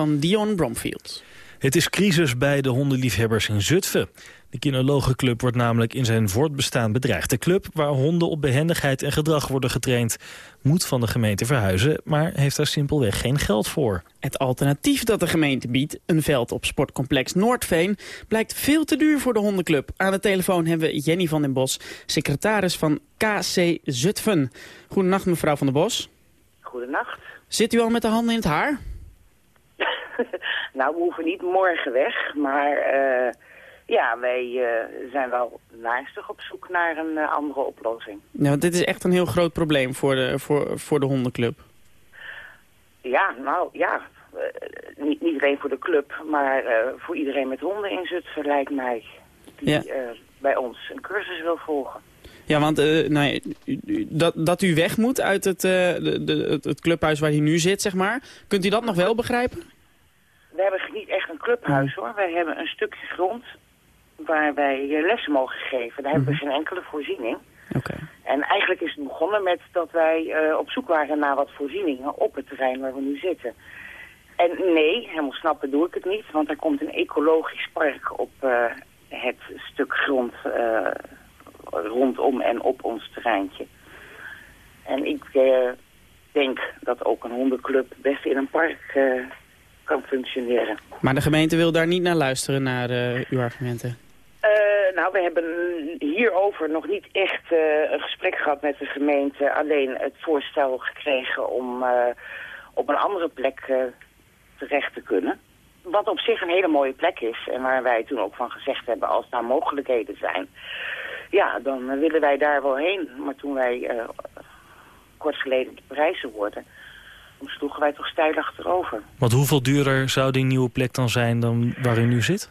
Van Dion Bromfield. Het is crisis bij de hondenliefhebbers in Zutphen. De kinologenclub wordt namelijk in zijn voortbestaan bedreigd. De club, waar honden op behendigheid en gedrag worden getraind... moet van de gemeente verhuizen, maar heeft daar simpelweg geen geld voor. Het alternatief dat de gemeente biedt, een veld op sportcomplex Noordveen, blijkt veel te duur voor de hondenclub. Aan de telefoon hebben we Jenny van den Bos, secretaris van KC Zutphen. Goedenacht mevrouw van den Bos. Goedenacht. Zit u al met de handen in het haar? Nou, we hoeven niet morgen weg, maar eh, ja, wij eh, zijn wel naastig op zoek naar een eh, andere oplossing. Ja, want dit is echt een heel groot probleem voor de, voor, voor de hondenclub. Ja, nou ja, niet, niet alleen voor de club, maar voor iedereen met honden in Zutphen lijkt mij. Die Ja. bij ons een cursus wil volgen. Ja, want nou dat, dat u weg moet uit het, de, de, het, het clubhuis waar u nu zit, zeg maar. Kunt u dat nog wel begrijpen? We hebben niet echt een clubhuis hoor. Wij hebben een stukje grond waar wij eh, lessen mogen geven. Daar hebben we geen enkele voorziening. En eigenlijk is het begonnen met dat wij eh, op zoek waren naar wat voorzieningen op het terrein waar we nu zitten. En nee, helemaal snappen doe ik het niet, want er komt een ecologisch park op eh, het stuk grond rondom en op ons terreintje. En ik denk dat ook een hondenclub best in een park kan functioneren. Maar de gemeente wil daar niet naar luisteren, naar eh, uw argumenten. Eh, nou, we hebben hierover nog niet echt eh, een gesprek gehad met de gemeente. Alleen het voorstel gekregen om op een andere plek terecht te kunnen. Wat op zich een hele mooie plek is. En waar wij toen ook van gezegd hebben, als daar mogelijkheden zijn... Ja, dan willen wij daar wel heen. Maar toen wij kort geleden de prijzen hoorden... toen sloegen wij toch stijl achterover. Want hoeveel duurder zou die nieuwe plek dan zijn dan waar u nu zit?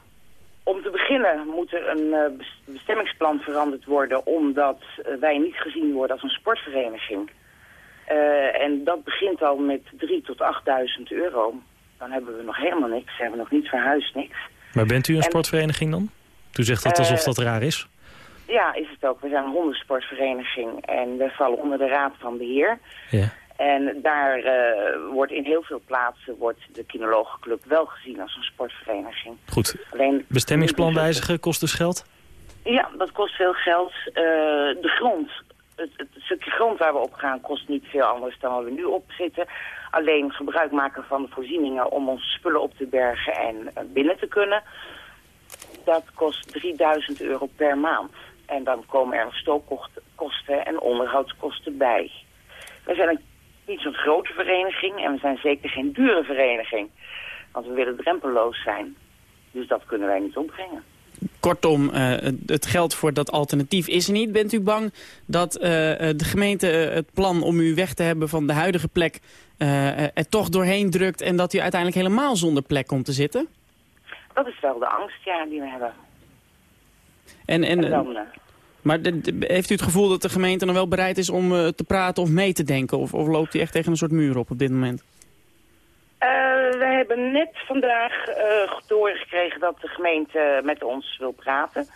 Om te beginnen moet er een eh, bes- bestemmingsplan veranderd worden... omdat eh, wij niet gezien worden als een sportvereniging. Eh, en dat begint al met 3 tot 8.000 euro. Dan hebben we nog helemaal niks, hebben we nog niet verhuisd, niks. Maar bent u een En- sportvereniging dan? U zegt dat alsof dat raar is. Ja, is het ook. We zijn een hondensportvereniging en we vallen onder de raad van beheer. Ja. En daar eh, wordt in heel veel plaatsen wordt de kinologenclub wel gezien als een sportvereniging. Goed. Alleen Bestemmingsplan wijzigen kost dus geld? Ja, dat kost veel geld. Eh, de grond, het, het stukje grond waar we op gaan, kost niet veel anders dan waar we nu op zitten. Alleen gebruik maken van de voorzieningen om onze spullen op te bergen en eh, binnen te kunnen. Dat kost 3000 euro per maand. En dan komen er stookkosten en onderhoudskosten bij. We zijn een, niet zo'n grote vereniging en we zijn zeker geen dure vereniging. Want we willen drempeloos zijn. Dus dat kunnen wij niet opbrengen. Kortom, eh, het geld voor dat alternatief is er niet. Bent u bang dat eh, eh, de gemeente het plan om u weg te hebben van de huidige plek eh, er toch doorheen drukt en dat u uiteindelijk helemaal zonder plek komt te zitten? Dat is wel de angst ja, die we hebben. En, en, En dan, maar heeft u het gevoel dat de gemeente dan wel bereid is om eh, te praten of mee te denken? Of, of loopt u echt tegen een soort muur op op dit moment? Eh, we hebben net vandaag eh doorgekregen dat de gemeente met ons wil praten.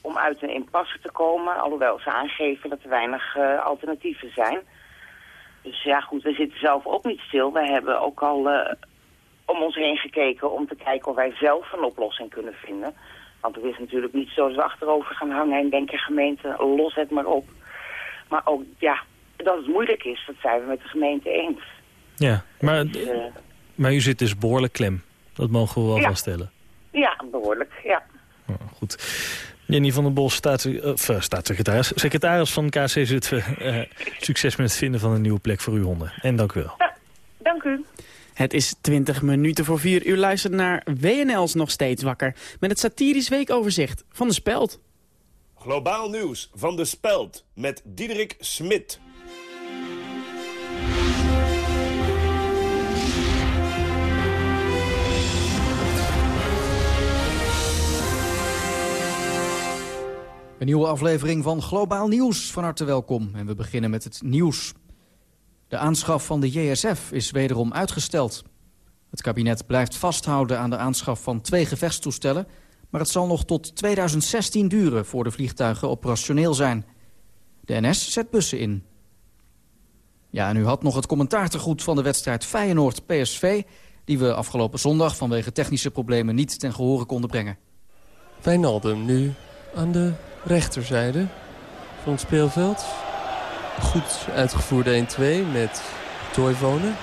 Om uit een impasse te komen. Alhoewel ze aangeven dat er weinig alternatieven zijn. Dus ja goed, we zitten zelf ook niet stil. We hebben ook al om ons heen gekeken om te kijken of wij zelf een oplossing kunnen vinden. Want het is natuurlijk niet zo dat we achterover gaan hangen en denken gemeente, los het maar op. Maar ook, ja, dat het moeilijk is, dat zijn we met de gemeente eens. Ja, maar, Dus, eh, maar u zit dus behoorlijk klem. Dat mogen we wel Ja. vaststellen. ja, behoorlijk, ja. Goed. Jenny van den Bos, eh, staatssecretaris, secretaris van KC Zutphen. Eh, succes met het vinden van een nieuwe plek voor uw honden. En dank u wel. Dank u. Het is 20 minuten voor 4 uur. Luistert naar WNL's nog steeds wakker. Met het satirisch weekoverzicht van de Speld. Globaal nieuws van de Speld met Diederik Smit. Een nieuwe aflevering van Globaal Nieuws. Van harte welkom. En we beginnen met het nieuws. De aanschaf van de JSF is wederom uitgesteld. Het kabinet blijft vasthouden aan de aanschaf van twee gevechtstoestellen... maar het zal nog tot 2016 duren voor de vliegtuigen operationeel zijn. De NS zet bussen in. Ja, en u had nog het commentaar te goed van de wedstrijd Feyenoord-PSV... die we afgelopen zondag vanwege technische problemen niet ten gehore konden brengen. Wijnaldum nu aan de rechterzijde van het speelveld. Goed uitgevoerde 1-2 met Toivonen.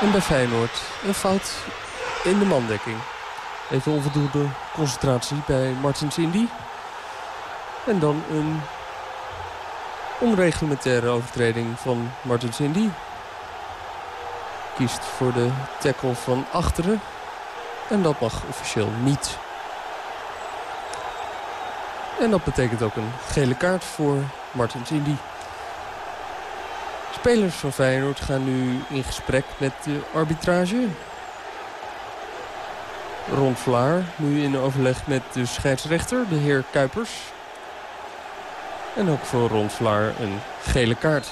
En bij Feyenoord een fout in de mandekking. Even onvoldoende concentratie bij Martins Indy. En dan een onreglementaire overtreding van Martins Indy kiest voor de tackle van achteren. En dat mag officieel niet. En dat betekent ook een gele kaart voor Martin Indy. Spelers van Feyenoord gaan nu in gesprek met de arbitrage. Ron Vlaar nu in overleg met de scheidsrechter, de heer Kuipers. En ook voor Ron Vlaar een gele kaart.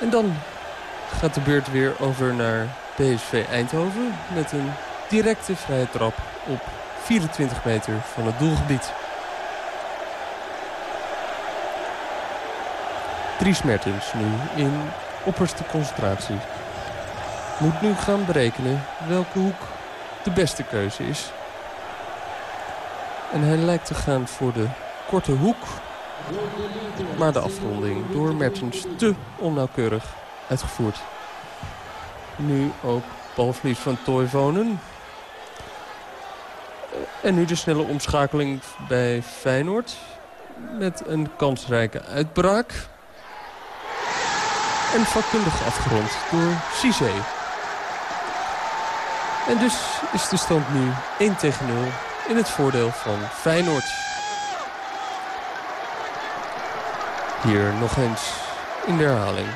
En dan gaat de beurt weer over naar PSV Eindhoven... met een directe vrije trap op 24 meter van het doelgebied. Dries Mertens nu in opperste concentratie. Moet nu gaan berekenen welke hoek de beste keuze is. En hij lijkt te gaan voor de korte hoek. Maar de afronding door Mertens te onnauwkeurig uitgevoerd. Nu ook balverlies van Toivonen. En nu de snelle omschakeling bij Feyenoord. Met een kansrijke uitbraak. En vakkundig afgerond door Cissé. En dus is de stand nu 1 tegen 0 in het voordeel van Feyenoord. Hier nog eens in de herhaling.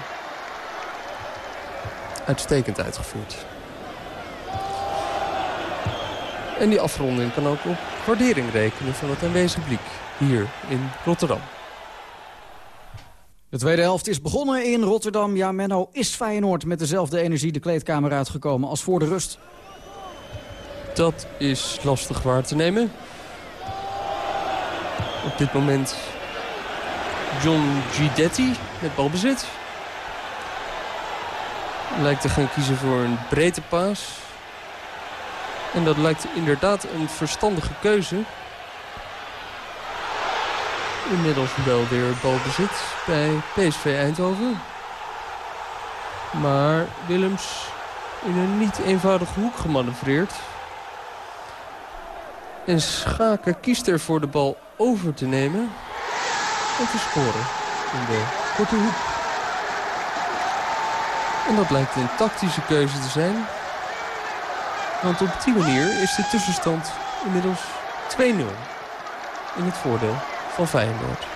Uitstekend uitgevoerd. En die afronding kan ook op waardering rekenen van het aanwezige publiek hier in Rotterdam. De tweede helft is begonnen in Rotterdam. Ja, Menno is Feyenoord met dezelfde energie de kleedkamer uitgekomen als voor de rust. Dat is lastig waar te nemen. Op dit moment John Gidetti met balbezit. Lijkt te gaan kiezen voor een breedte paas. En dat lijkt inderdaad een verstandige keuze. Inmiddels wel weer balbezit bij PSV Eindhoven. Maar Willems in een niet eenvoudige hoek gemanoeuvreerd. En Schaken kiest er voor de bal over te nemen en te scoren in de korte hoek. En dat lijkt een tactische keuze te zijn. Want op die manier is de tussenstand inmiddels 2-0 in het voordeel van Feyenoord.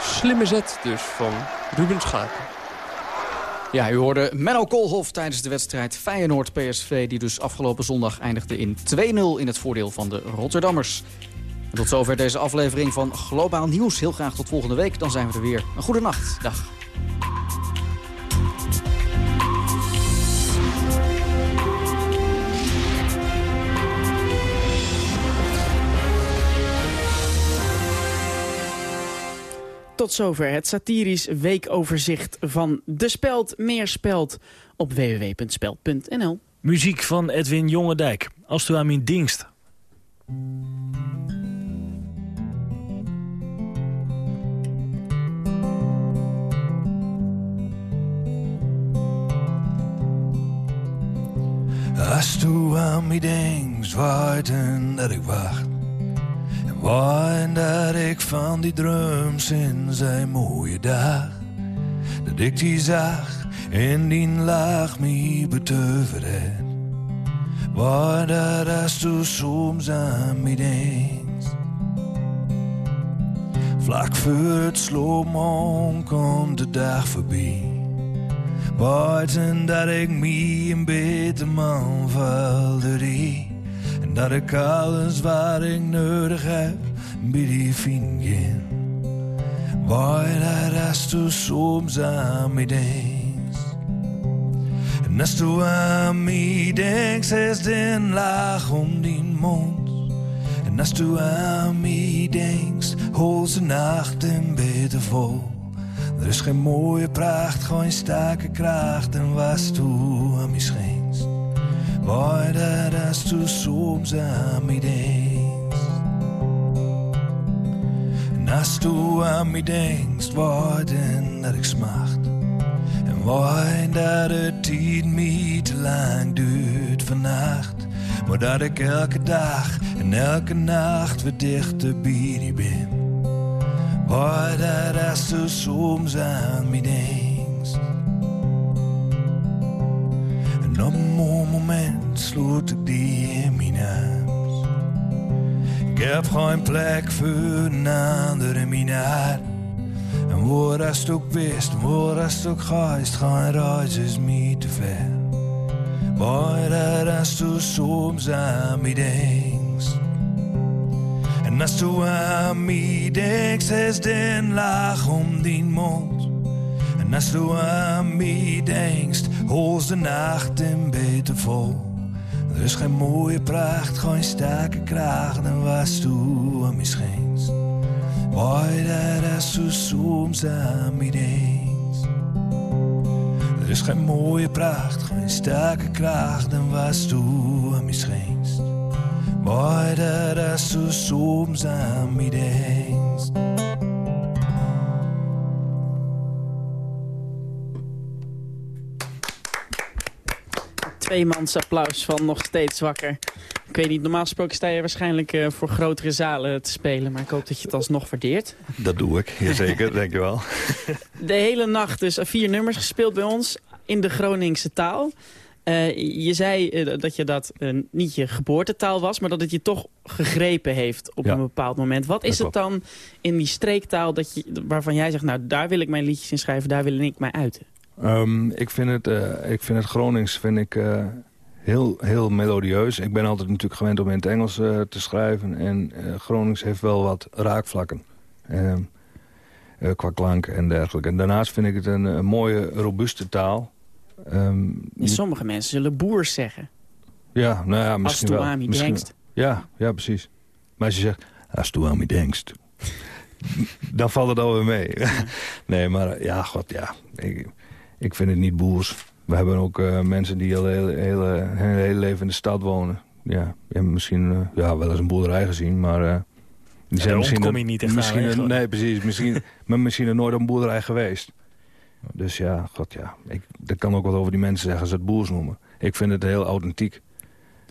Slimme zet dus van Ruben Schaken. Ja, u hoorde Menno Koolhof tijdens de wedstrijd Feyenoord-PSV... die dus afgelopen zondag eindigde in 2-0 in het voordeel van de Rotterdammers. En tot zover deze aflevering van Globaal Nieuws. Heel graag tot volgende week, dan zijn we er weer. Een goede nacht. Dag. Tot zover het satirisch weekoverzicht van De Speld. Meer Speld op www.speld.nl. Muziek van Edwin Jongendijk. Als u aan mijn dienst. Als du aan mij denkt, zwaarden dat ik wacht. Waaien dat ik van die droom sinds een mooie dag. Dat ik die zag en die laag me betoverd het. Waar dat als du soms aan mij denkt. Vlak voor het sloopman komt de dag voorbij. Buiten dat ik me een beter man valde dat ik alles wat ik nodig heb bij die vinden. Waar dat als du soms aan mij denkt. En als du aan mij denkt, is den laag om die mond. En als du aan mij denkt, hol ze nacht en beter vol. Er is geen mooie pracht, geen sterke kracht en was toe aan mij scheenst. Tu soms aan denkt. En als tu aan mij denkt, worden dat ik smacht. En waar dat het me te lang duurt vannacht. Maar dat ik elke dag en elke nacht weer dichter bij die ben. Waar dat du soms aan mij denkt. Een moment sloot ik die in mijn arms. Ik heb geen plek voor een ander in. En waar als ook wist, waar als ook geist, geen reis is me te ver. Waar dat als du soms aan mij denkt. En als du aan mij denkt, is den laag om die mond. En als du aan mij denkst, holst de nacht in beter vol. Er is geen mooie pracht, geen sterke kracht, dan was du aan mij. Boy, dat is zo soms aan mij denkst. Er is geen mooie pracht, geen sterke kracht, dan was du aan mij schenst. Boy, dat is zo soms aan mij. Tweemans applaus van nog steeds wakker. Ik weet niet, normaal gesproken sta je waarschijnlijk eh, voor grotere zalen te spelen. Maar ik hoop dat je het alsnog waardeert. Dat doe ik, jazeker, dankjewel. De hele nacht dus vier nummers gespeeld bij ons in de Groningse taal. Eh, je zei eh, dat je dat niet je geboortetaal was, maar dat het je toch gegrepen heeft op Ja. een bepaald moment. Wat is het dan in die streektaal dat je, waarvan jij zegt, nou daar wil ik mijn liedjes in schrijven, daar wil ik mij uiten? Ehm, ik, vind het, eh, ik vind het Gronings vind ik, eh, heel, heel melodieus. Ik ben altijd natuurlijk gewend om in het Engels eh, te schrijven. En Gronings heeft wel wat raakvlakken. Ehm, eh, qua klank en dergelijke. En daarnaast vind ik het een, een mooie, robuuste taal. En sommige mensen zullen boers zeggen. Ja, nou ja, misschien wel. Misschien- denkst. Ja, ja, precies. Maar als je zegt, als wie denkst... dan valt het alweer mee. nee, maar ja, god, ja. Ik, ik vind het niet boers. We hebben ook eh, mensen die al heel, hele, hun hele leven in de stad wonen. Ja, hebben misschien eh, ja, wel eens een boerderij gezien, maar... eh, die daar ontkom je niet echt misschien. Nee, precies. Misschien, maar misschien er nooit een boerderij geweest. Dus ja, god ja. Ik, dat kan ook wat over die mensen zeggen als ze het boers noemen. Ik vind het heel authentiek.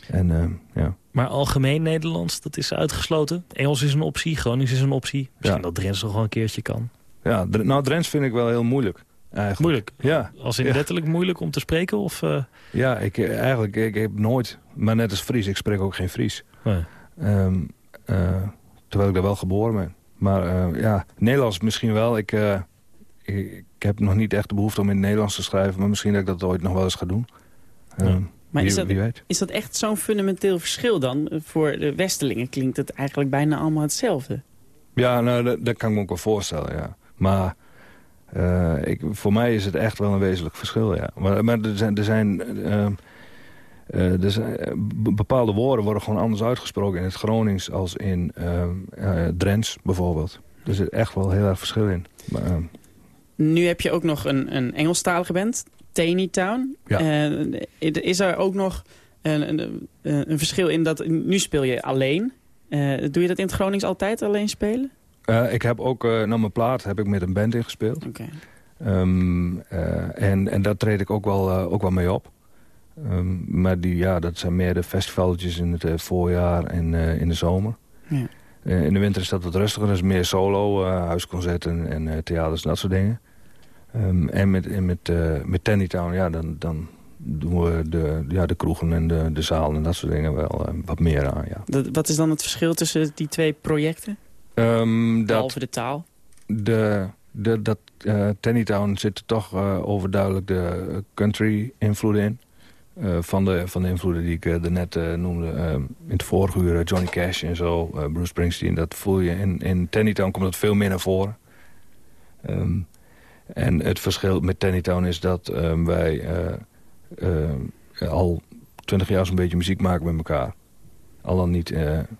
En eh, ja. Maar algemeen Nederlands, dat is uitgesloten. Engels is een optie, Gronings is een optie. Misschien dat Drents nog wel een keertje kan. Ja, nou Drents vind ik wel heel moeilijk. Eigenlijk. Moeilijk? Ja. Als in Ja. letterlijk moeilijk om te spreken? Of, eh, Ja, ik, eh, eigenlijk, ik heb nooit, maar net als Fries, ik spreek ook geen Fries. Nee. Ehm, eh, terwijl ik daar wel geboren ben. Maar eh, ja, Nederlands misschien wel. Ik, eh, ik, ik heb nog niet echt de behoefte om in het Nederlands te schrijven, maar misschien dat ik dat ooit nog wel eens ga doen. Ehm, Maar wie, is dat, wie weet. is dat echt zo'n fundamenteel verschil dan? Voor de Westelingen klinkt het eigenlijk bijna allemaal hetzelfde. Ja, nou, dat, dat kan ik me ook wel voorstellen, ja. Maar eh, ik, voor mij is het echt wel een wezenlijk verschil, ja. Maar, maar er zijn... Er zijn eh, eh, bepaalde woorden worden gewoon anders uitgesproken in het Gronings als in Drents bijvoorbeeld. Er zit echt wel heel erg verschil in. Maar, Nu heb je ook nog een, een Engelstalige band, Taney Town. Ja. Is er ook nog een, een, een verschil in dat... Nu speel je alleen. Doe je dat in het Gronings altijd alleen spelen? Eh, ik heb ook, eh naar mijn plaat, heb ik met een band ingespeeld. Oké. Ehm, eh, en, en daar treed ik ook wel, ook wel mee op. Ehm, maar die, ja, dat zijn meer de festivalletjes in het voorjaar en in de zomer. Ja. In de winter is dat wat rustiger. Dat is meer solo, huisconcerten en theaters en dat soort dingen. Ehm, en met, en met, met Tannytown, ja, dan, dan doen we de, ja, de kroegen en de, de zalen en dat soort dingen wel wat meer aan, ja. Dat, wat is dan het verschil tussen die twee projecten? Ehm, dat, Behalve de taal. de, de, dat eh Tannytown zit er toch eh, overduidelijk de country invloeden in. Eh, van, de, van de invloeden die ik daarnet eh, noemde eh, in het vorige uur. Johnny Cash en zo, Bruce Springsteen. Dat voel je. In, in Tannytown komt dat veel meer naar voren. Ehm, en het verschil met Tannytown is dat ehm, wij al twintig jaar zo'n beetje muziek maken met elkaar. Al dan niet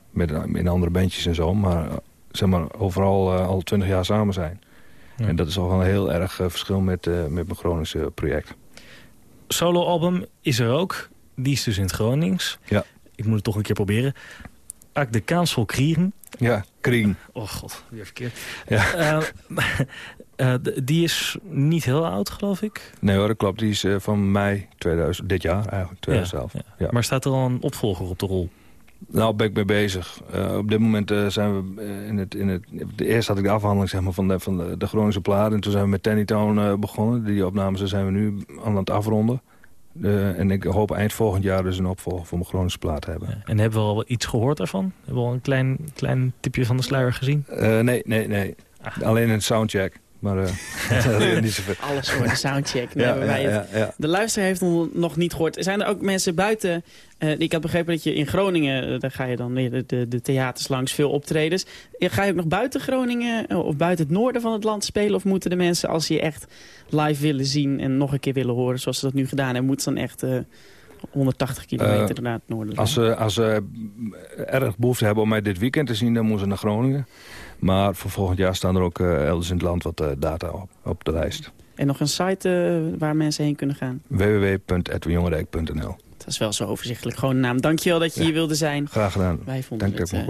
met, in andere bandjes en zo, maar, zeg maar overal eh, al twintig jaar samen zijn. En dat is al wel een heel erg eh, verschil met, eh, met mijn Groningse project. Soloalbum is er ook. Die is dus in het Gronings. Ja. Ik moet het toch een keer proberen. Ak de Kaansvol Kriegen. Ja, Kriegen. Oh god, weer verkeerd. Ja. Die is niet heel oud, geloof ik. Nee hoor, dat klopt. Die is van mei 2000, dit jaar eigenlijk, 2011. Ja, Maar staat er al een opvolger op de rol? Nou, ben ik mee bezig. Eh, op dit moment eh, zijn we eh, in het... In het eerst had ik de afhandeling zeg maar, van, de, van de, de Groningse plaat. En toen zijn we met Tannytown eh begonnen. Die opnames zijn we nu aan het afronden. En ik hoop eind volgend jaar dus een opvolger voor mijn Groningse plaat te hebben. En hebben we al iets gehoord daarvan? Hebben we al een klein, klein tipje van de sluier gezien? Nee, nee, nee. Alleen een soundcheck. Maar uh, niet zoveel. Alles voor de soundcheck. Nee, Ja, hebben wij ja, ja. De luisteraar heeft nog niet gehoord. Zijn er ook mensen buiten... eh, ik had begrepen dat je in Groningen... eh, daar ga je dan weer de, de, de theaters langs, veel optredens. Eh, Ga je ook nog buiten Groningen eh, of buiten het noorden van het land spelen? Of moeten de mensen, als ze je echt live willen zien... en nog een keer willen horen, zoals ze dat nu gedaan hebben... moeten ze dan echt eh, 180 kilometer Eh, naar het noorden Als ze, als ze erg behoefte hebben om mij dit weekend te zien, dan moeten ze naar Groningen. Maar voor volgend jaar staan er ook eh, elders in het land wat eh, data op, op de lijst. En nog een site eh, waar mensen heen kunnen gaan? www.edwinjongerijk.nl Dat is wel zo overzichtelijk. Gewoon een naam. Dankjewel dat je hier wilde zijn. Graag gedaan. Wij vonden Dank het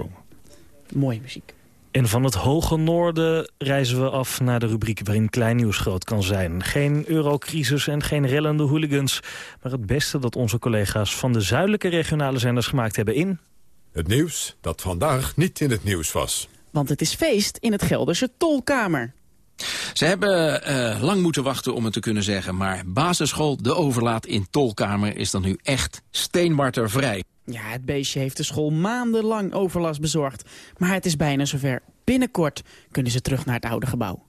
mooie muziek. En van het hoge noorden reizen we af naar de rubriek waarin klein nieuws groot kan zijn. Geen eurocrisis en geen rellende hooligans, maar het beste dat onze collega's van de zuidelijke regionale zenders gemaakt hebben in... Het nieuws dat vandaag niet in het nieuws was. Want het is feest in het Gelderse Tolkamer. Ze hebben eh, lang moeten wachten om het te kunnen zeggen... maar basisschool De Overlaat in Tolkamer is dan nu echt steenmartervrij. Ja, het beestje heeft de school maandenlang overlast bezorgd. Maar het is bijna zover. Binnenkort kunnen ze terug naar het oude gebouw.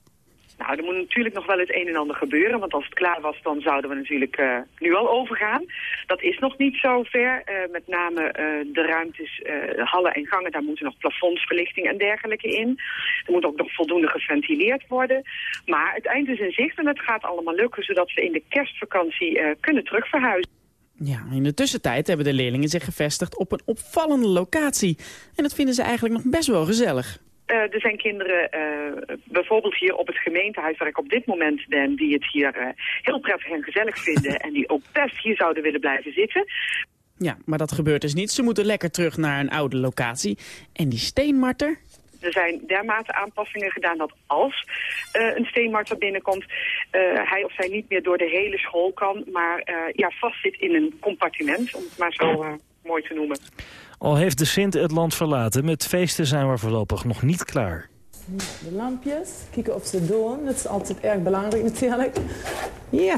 Nou, er moet natuurlijk nog wel het een en ander gebeuren. Want als het klaar was, dan zouden we natuurlijk eh, nu al overgaan. Dat is nog niet zo ver. Eh, met name eh, de ruimtes, hallen en gangen, daar moeten nog plafondsverlichting en dergelijke in. Er moet ook nog voldoende geventileerd worden. Maar het eind is in zicht en het gaat allemaal lukken... zodat we in de kerstvakantie kunnen terugverhuizen. Ja, in de tussentijd hebben de leerlingen zich gevestigd op een opvallende locatie. En dat vinden ze eigenlijk nog best wel gezellig. Eh, er zijn kinderen, eh, bijvoorbeeld hier op het gemeentehuis waar ik op dit moment ben, die het hier eh, heel prettig en gezellig vinden en die ook best hier zouden willen blijven zitten. Ja, maar dat gebeurt dus niet. Ze moeten lekker terug naar een oude locatie. En die steenmarter, Er zijn dermate aanpassingen gedaan dat als een steenmarter binnenkomt, hij of zij niet meer door de hele school kan, maar eh, ja, vastzit in een compartiment, om het maar zo mooi te noemen. Al heeft de Sint het land verlaten, met feesten zijn we voorlopig nog niet klaar. De lampjes, kijken of ze doen. Dat is altijd erg belangrijk natuurlijk. Ja,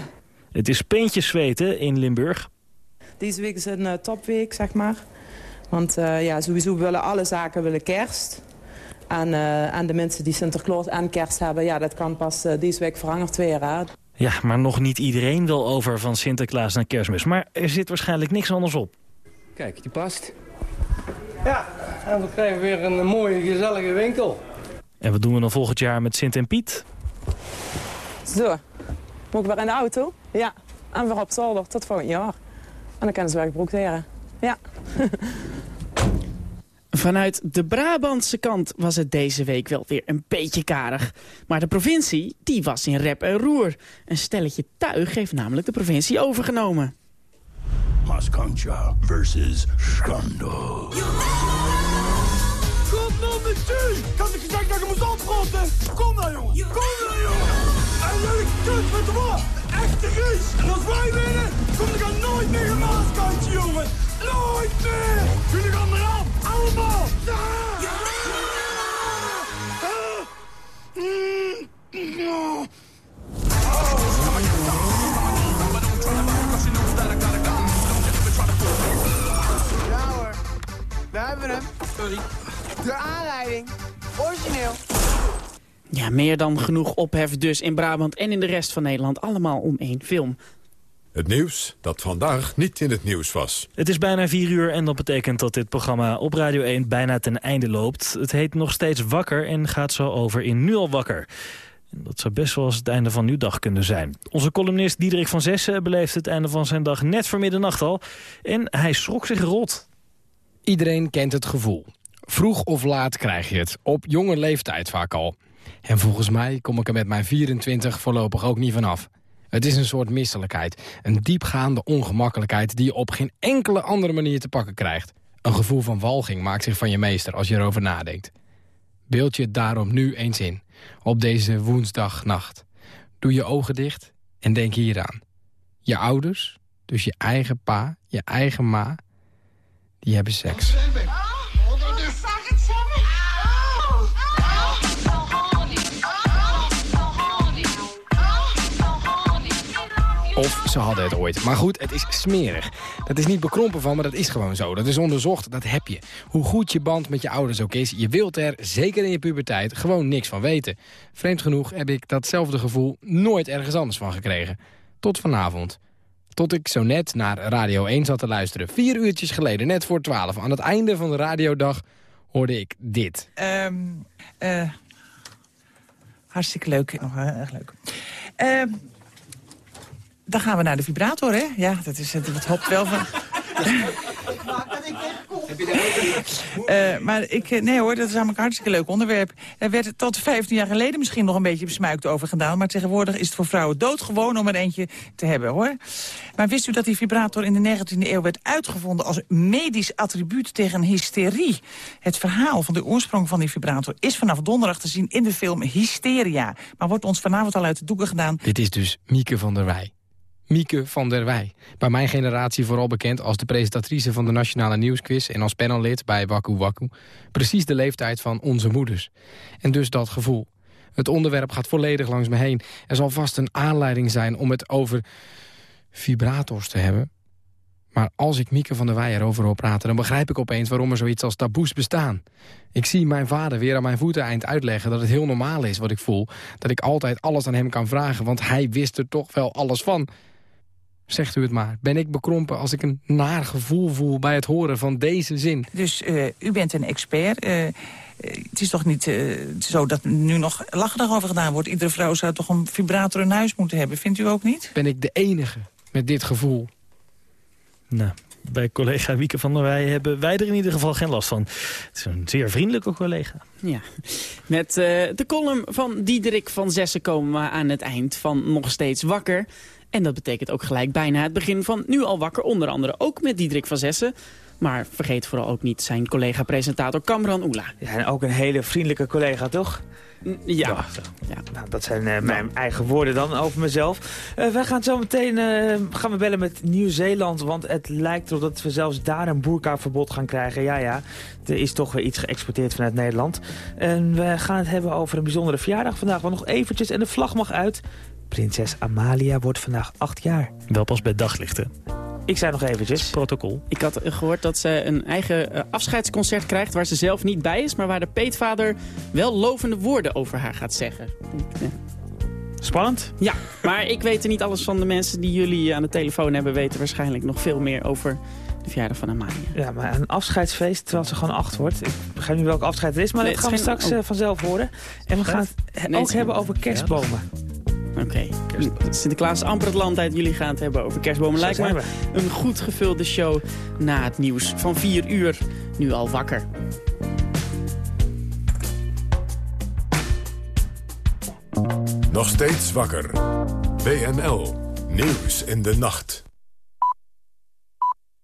Het is peentjes zweten in Limburg. deze week is een eh, topweek, zeg maar. Want eh, ja, sowieso willen alle zaken willen kerst. En, eh, en de mensen die Sinterklaas en kerst hebben, ja, dat kan pas deze week veranderd weer. Hè. Ja, maar nog niet iedereen wil over van Sinterklaas naar kerstmis. Maar er zit waarschijnlijk niks anders op. Kijk, die past. Ja, en we krijgen weer een mooie, gezellige winkel. En wat doen we dan volgend jaar met Sint en Piet? Zo, moet ik weer in de auto? Ja, en weer op zolder tot volgend jaar. En dan kunnen ze weer gebroekt leren. Ja. Vanuit de Brabantse kant was het deze week wel weer een beetje karig. Maar de provincie, die was in rep en roer. Een stelletje tuig heeft namelijk de provincie overgenomen. Maskancha versus nou met u! Ik had gezegd dat je moest opgroten! Kom nou, jongen! Kom nou, jongen! En jullie kut met de wat? Echte Ries! En als wij winnen, kom ik er nooit meer een maaskantje, jongen! Nooit meer! Jullie gaan eraan! Allemaal! Ja! Ah! Mm, ja. Ja we hebben hem. Sorry. De aanleiding. Origineel. Ja, meer dan genoeg ophef dus in Brabant en in de rest van Nederland. Allemaal om één film. Het nieuws dat vandaag niet in het nieuws was. Het is bijna vier uur en dat betekent dat dit programma op Radio 1 bijna ten einde loopt. Het heet nog steeds Wakker en gaat zo over in Nu al Wakker. En dat zou best wel eens het einde van uw dag kunnen zijn. Onze columnist Diederik van Zessen beleeft het einde van zijn dag net voor middernacht al. En hij schrok zich rot. Iedereen kent het gevoel. Vroeg of laat krijg je het, op jonge leeftijd vaak al. En volgens mij kom ik er met mijn 24 voorlopig ook niet vanaf. Het is een soort misselijkheid, een diepgaande ongemakkelijkheid... die je op geen enkele andere manier te pakken krijgt. Een gevoel van walging maakt zich van je meester als je erover nadenkt. Beeld je het daarom nu eens in, op deze woensdagnacht. Doe je ogen dicht en denk hieraan. Je ouders, dus je eigen pa, je eigen ma... die hebben seks. Of ze hadden het ooit. Maar goed, het is smerig. Dat is niet bekrompen van, maar dat is gewoon zo. Dat is onderzocht, dat heb je. Hoe goed je band met je ouders ook is... je wilt er, zeker in je puberteit, gewoon niks van weten. Vreemd genoeg heb ik datzelfde gevoel nooit ergens anders van gekregen. Tot vanavond. Tot ik zo net naar Radio 1 zat te luisteren. Vier uurtjes geleden, net voor twaalf. Aan het einde van de radiodag hoorde ik dit. Ehm, eh, hartstikke leuk. Nog erg leuk. Ehm, dan gaan we naar de vibrator, hè? Ja, dat, is, het hopt wel van... Eh, maar ik, eh, nee hoor, dat is namelijk een hartstikke leuk onderwerp. Er werd tot 15 jaar geleden misschien nog een beetje besmuikt over gedaan. Maar tegenwoordig is het voor vrouwen doodgewoon om er eentje te hebben hoor. Maar wist u dat die vibrator in de 19e eeuw werd uitgevonden als medisch attribuut tegen hysterie? Het verhaal van de oorsprong van die vibrator is vanaf donderdag te zien in de film Hysteria. Maar wordt ons vanavond al uit de doeken gedaan. Dit is dus Mieke van der Wij. Mieke van der Wij. Bij mijn generatie vooral bekend als de presentatrice van de Nationale Nieuwsquiz... en als panellid bij Waku Waku. Precies de leeftijd van onze moeders. En dus dat gevoel. Het onderwerp gaat volledig langs me heen. Er zal vast een aanleiding zijn om het over vibrators te hebben. Maar als ik Mieke van der Wij erover hoor praten... dan begrijp ik opeens waarom er zoiets als taboes bestaan. Ik zie mijn vader weer aan mijn voeteneind uitleggen dat het heel normaal is wat ik voel. Dat ik altijd alles aan hem kan vragen, want hij wist er toch wel alles van. Zegt u het maar. Ben ik bekrompen als ik een naar gevoel voel bij het horen van deze zin? Dus uh, u bent een expert. Uh, het is toch niet uh, zo dat nu nog lacherig over gedaan wordt. Iedere vrouw zou toch een vibrator in huis moeten hebben. Vindt u ook niet? Ben ik de enige met dit gevoel? Nou, bij collega Wieke van der Wij hebben wij er in ieder geval geen last van. Het is een zeer vriendelijke collega. Ja, met uh, de column van Diederik van Zessen komen we aan het eind van Nog Steeds Wakker. En dat betekent ook gelijk bijna het begin van Nu al wakker. Onder andere ook met Diederik van Zessen. Maar vergeet vooral ook niet zijn collega-presentator Kamran Oela. Ja, en ook een hele vriendelijke collega, toch? Ja. ja. Nou, dat zijn uh, mijn eigen woorden dan over mezelf. Uh, wij gaan zo meteen uh, gaan we bellen met Nieuw-Zeeland. Want het lijkt erop dat we zelfs daar een boerkaverbod gaan krijgen. Ja, ja. Er is toch weer iets geëxporteerd vanuit Nederland. En we gaan het hebben over een bijzondere verjaardag vandaag. Want nog eventjes en de vlag mag uit. Prinses Amalia wordt vandaag acht jaar. Wel pas bij daglicht, hè? Ik zei nog eventjes. Protocol. Ik had gehoord dat ze een eigen uh, afscheidsconcert krijgt... waar ze zelf niet bij is, maar waar de peetvader wel lovende woorden over haar gaat zeggen. Spannend? Ja, maar ik weet er niet alles van. De mensen die jullie aan de telefoon hebben... weten waarschijnlijk nog veel meer over de verjaardag van Amalia. Ja, maar een afscheidsfeest terwijl ze gewoon acht wordt. Ik begrijp niet welke afscheid het is, maar nee, dat gaan we straks geen... uh, vanzelf horen. En we gaan het nee, ook hebben over kerstbomen. Oké. Okay. Sinterklaas amper het land uit. Jullie gaan het hebben over kerstbomen. Lijkt me een goed gevulde show na het nieuws van 4 uur. Nu al wakker. Nog steeds wakker. WNL. Nieuws in de nacht.